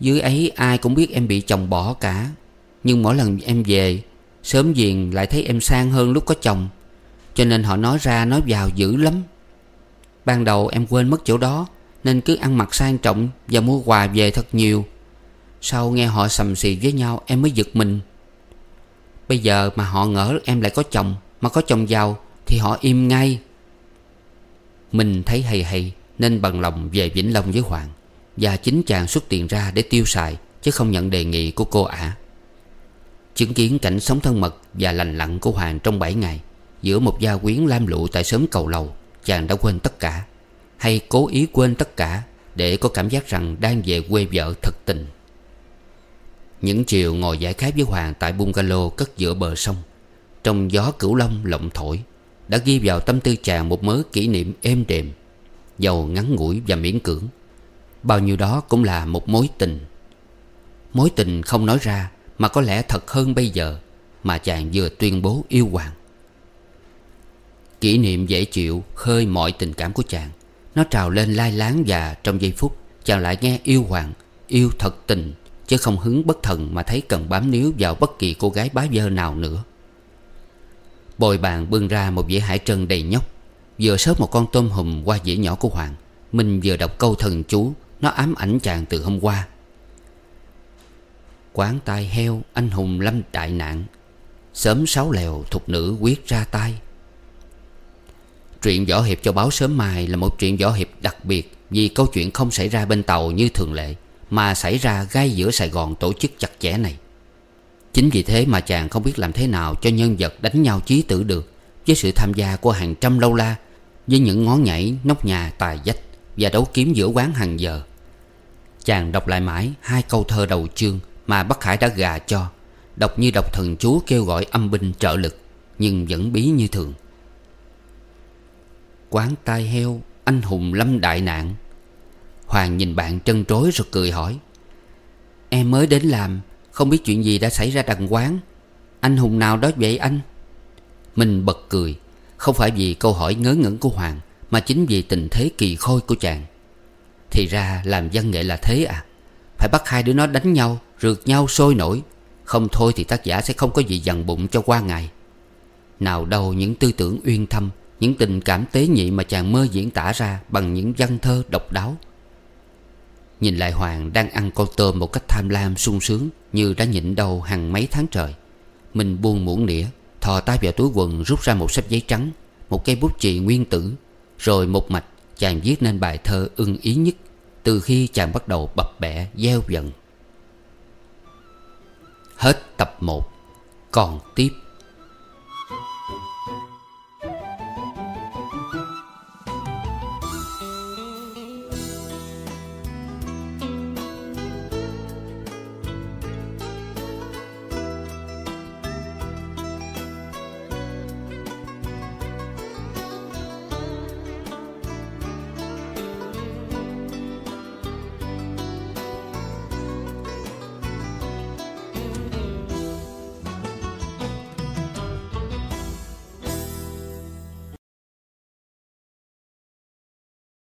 dưới ấy, ai cũng biết em bị chồng bỏ cả. Nhưng mỗi lần em về, Sớm giềng lại thấy em sang hơn lúc có chồng. Cho nên họ nói ra nói vào dữ lắm. Ban đầu em quên mất chỗ đó, Nên cứ ăn mặc sang trọng Và mua quà về thật nhiều. Sau nghe họ sầm xì với nhau, Em mới giật mình. Bây giờ mà họ ngỡ em lại có chồng, Mà có chồng giàu, Thì họ im ngay. Mình thấy hay hay, Nên bằng lòng về Vĩnh Long với Hoàng. Và chính chàng xuất tiền ra để tiêu xài, Chứ không nhận đề nghị của cô ả. Chứng kiến cảnh sống thân mật Và lành lặn của Hoàng trong 7 ngày, Giữa một gia quyến lam lụ tại sớm cầu lầu, Chàng đã quên tất cả, Hay cố ý quên tất cả Để có cảm giác rằng đang về quê vợ thật tình. Những chiều ngồi giải khát với Hoàng Tại bungalow cất giữa bờ sông, Trong gió cửu long lộng thổi, Đã ghi vào tâm tư chàng một mớ kỷ niệm êm đềm, Giàu ngắn ngủi và miễn cưỡng. Bao nhiêu đó cũng là một mối tình. Mối tình không nói ra Mà có lẽ thật hơn bây giờ Mà chàng vừa tuyên bố yêu Hoàng. Kỷ niệm dễ chịu khơi mọi tình cảm của chàng, Nó trào lên lai láng và trong giây phút Chàng lại nghe yêu Hoàng, Yêu thật tình, Chứ không hứng bất thần mà thấy cần bám níu vào bất kỳ cô gái bá dơ nào nữa. Bồi bàn bưng ra một dĩa hải trân đầy nhóc, Vừa sớt một con tôm hùm qua dĩa nhỏ của Hoàng, Minh vừa đọc câu thần chú nó ám ảnh chàng từ hôm qua. Quán tai heo anh hùng lâm đại nạn. Sớm sáu lèo thục nữ quyết ra tay. Truyện võ hiệp cho báo sớm mai là một truyện võ hiệp đặc biệt Vì câu chuyện không xảy ra bên tàu như thường lệ Mà xảy ra gai giữa Sài Gòn tổ chức chặt chẽ này. Chính vì thế mà chàng không biết làm thế nào cho nhân vật đánh nhau chí tử được Với sự tham gia của hàng trăm lâu la Với những ngón nhảy, nóc nhà, tài dách Và đấu kiếm giữa quán hàng giờ. Chàng đọc lại mãi hai câu thơ đầu chương Mà Bắc Hải đã gà cho. Đọc như đọc thần chú kêu gọi âm binh trợ lực, Nhưng vẫn bí như thường. Quán tai heo, Anh hùng lâm đại nạn. Hoàng nhìn bạn trân trối rồi cười hỏi. Em mới đến làm, Không biết chuyện gì đã xảy ra đằng quán. Anh hùng nào đó vậy anh? Minh bật cười. Không phải vì câu hỏi ngớ ngẩn của Hoàng, Mà chính vì tình thế kỳ khôi của chàng. Thì ra làm văn nghệ là thế à? Phải bắt hai đứa nó đánh nhau, Rượt nhau, sôi nổi. Không thôi thì tác giả sẽ không có gì dằn bụng cho qua ngày. Nào đâu những tư tưởng uyên thâm, những tình cảm tế nhị mà chàng mơ diễn tả ra Bằng những văn thơ độc đáo. Nhìn lại Hoàng đang ăn con tôm một cách tham lam sung sướng Như đã nhịn đầu hàng mấy tháng trời. Mình buông muỗng nĩa, Thò tay vào túi quần rút ra một sấp giấy trắng, Một cây bút chì nguyên tử, Rồi một mạch chàng viết nên bài thơ ưng ý nhất Từ khi chàng bắt đầu bập bẹ, gieo dần Hết tập 1 Còn tiếp.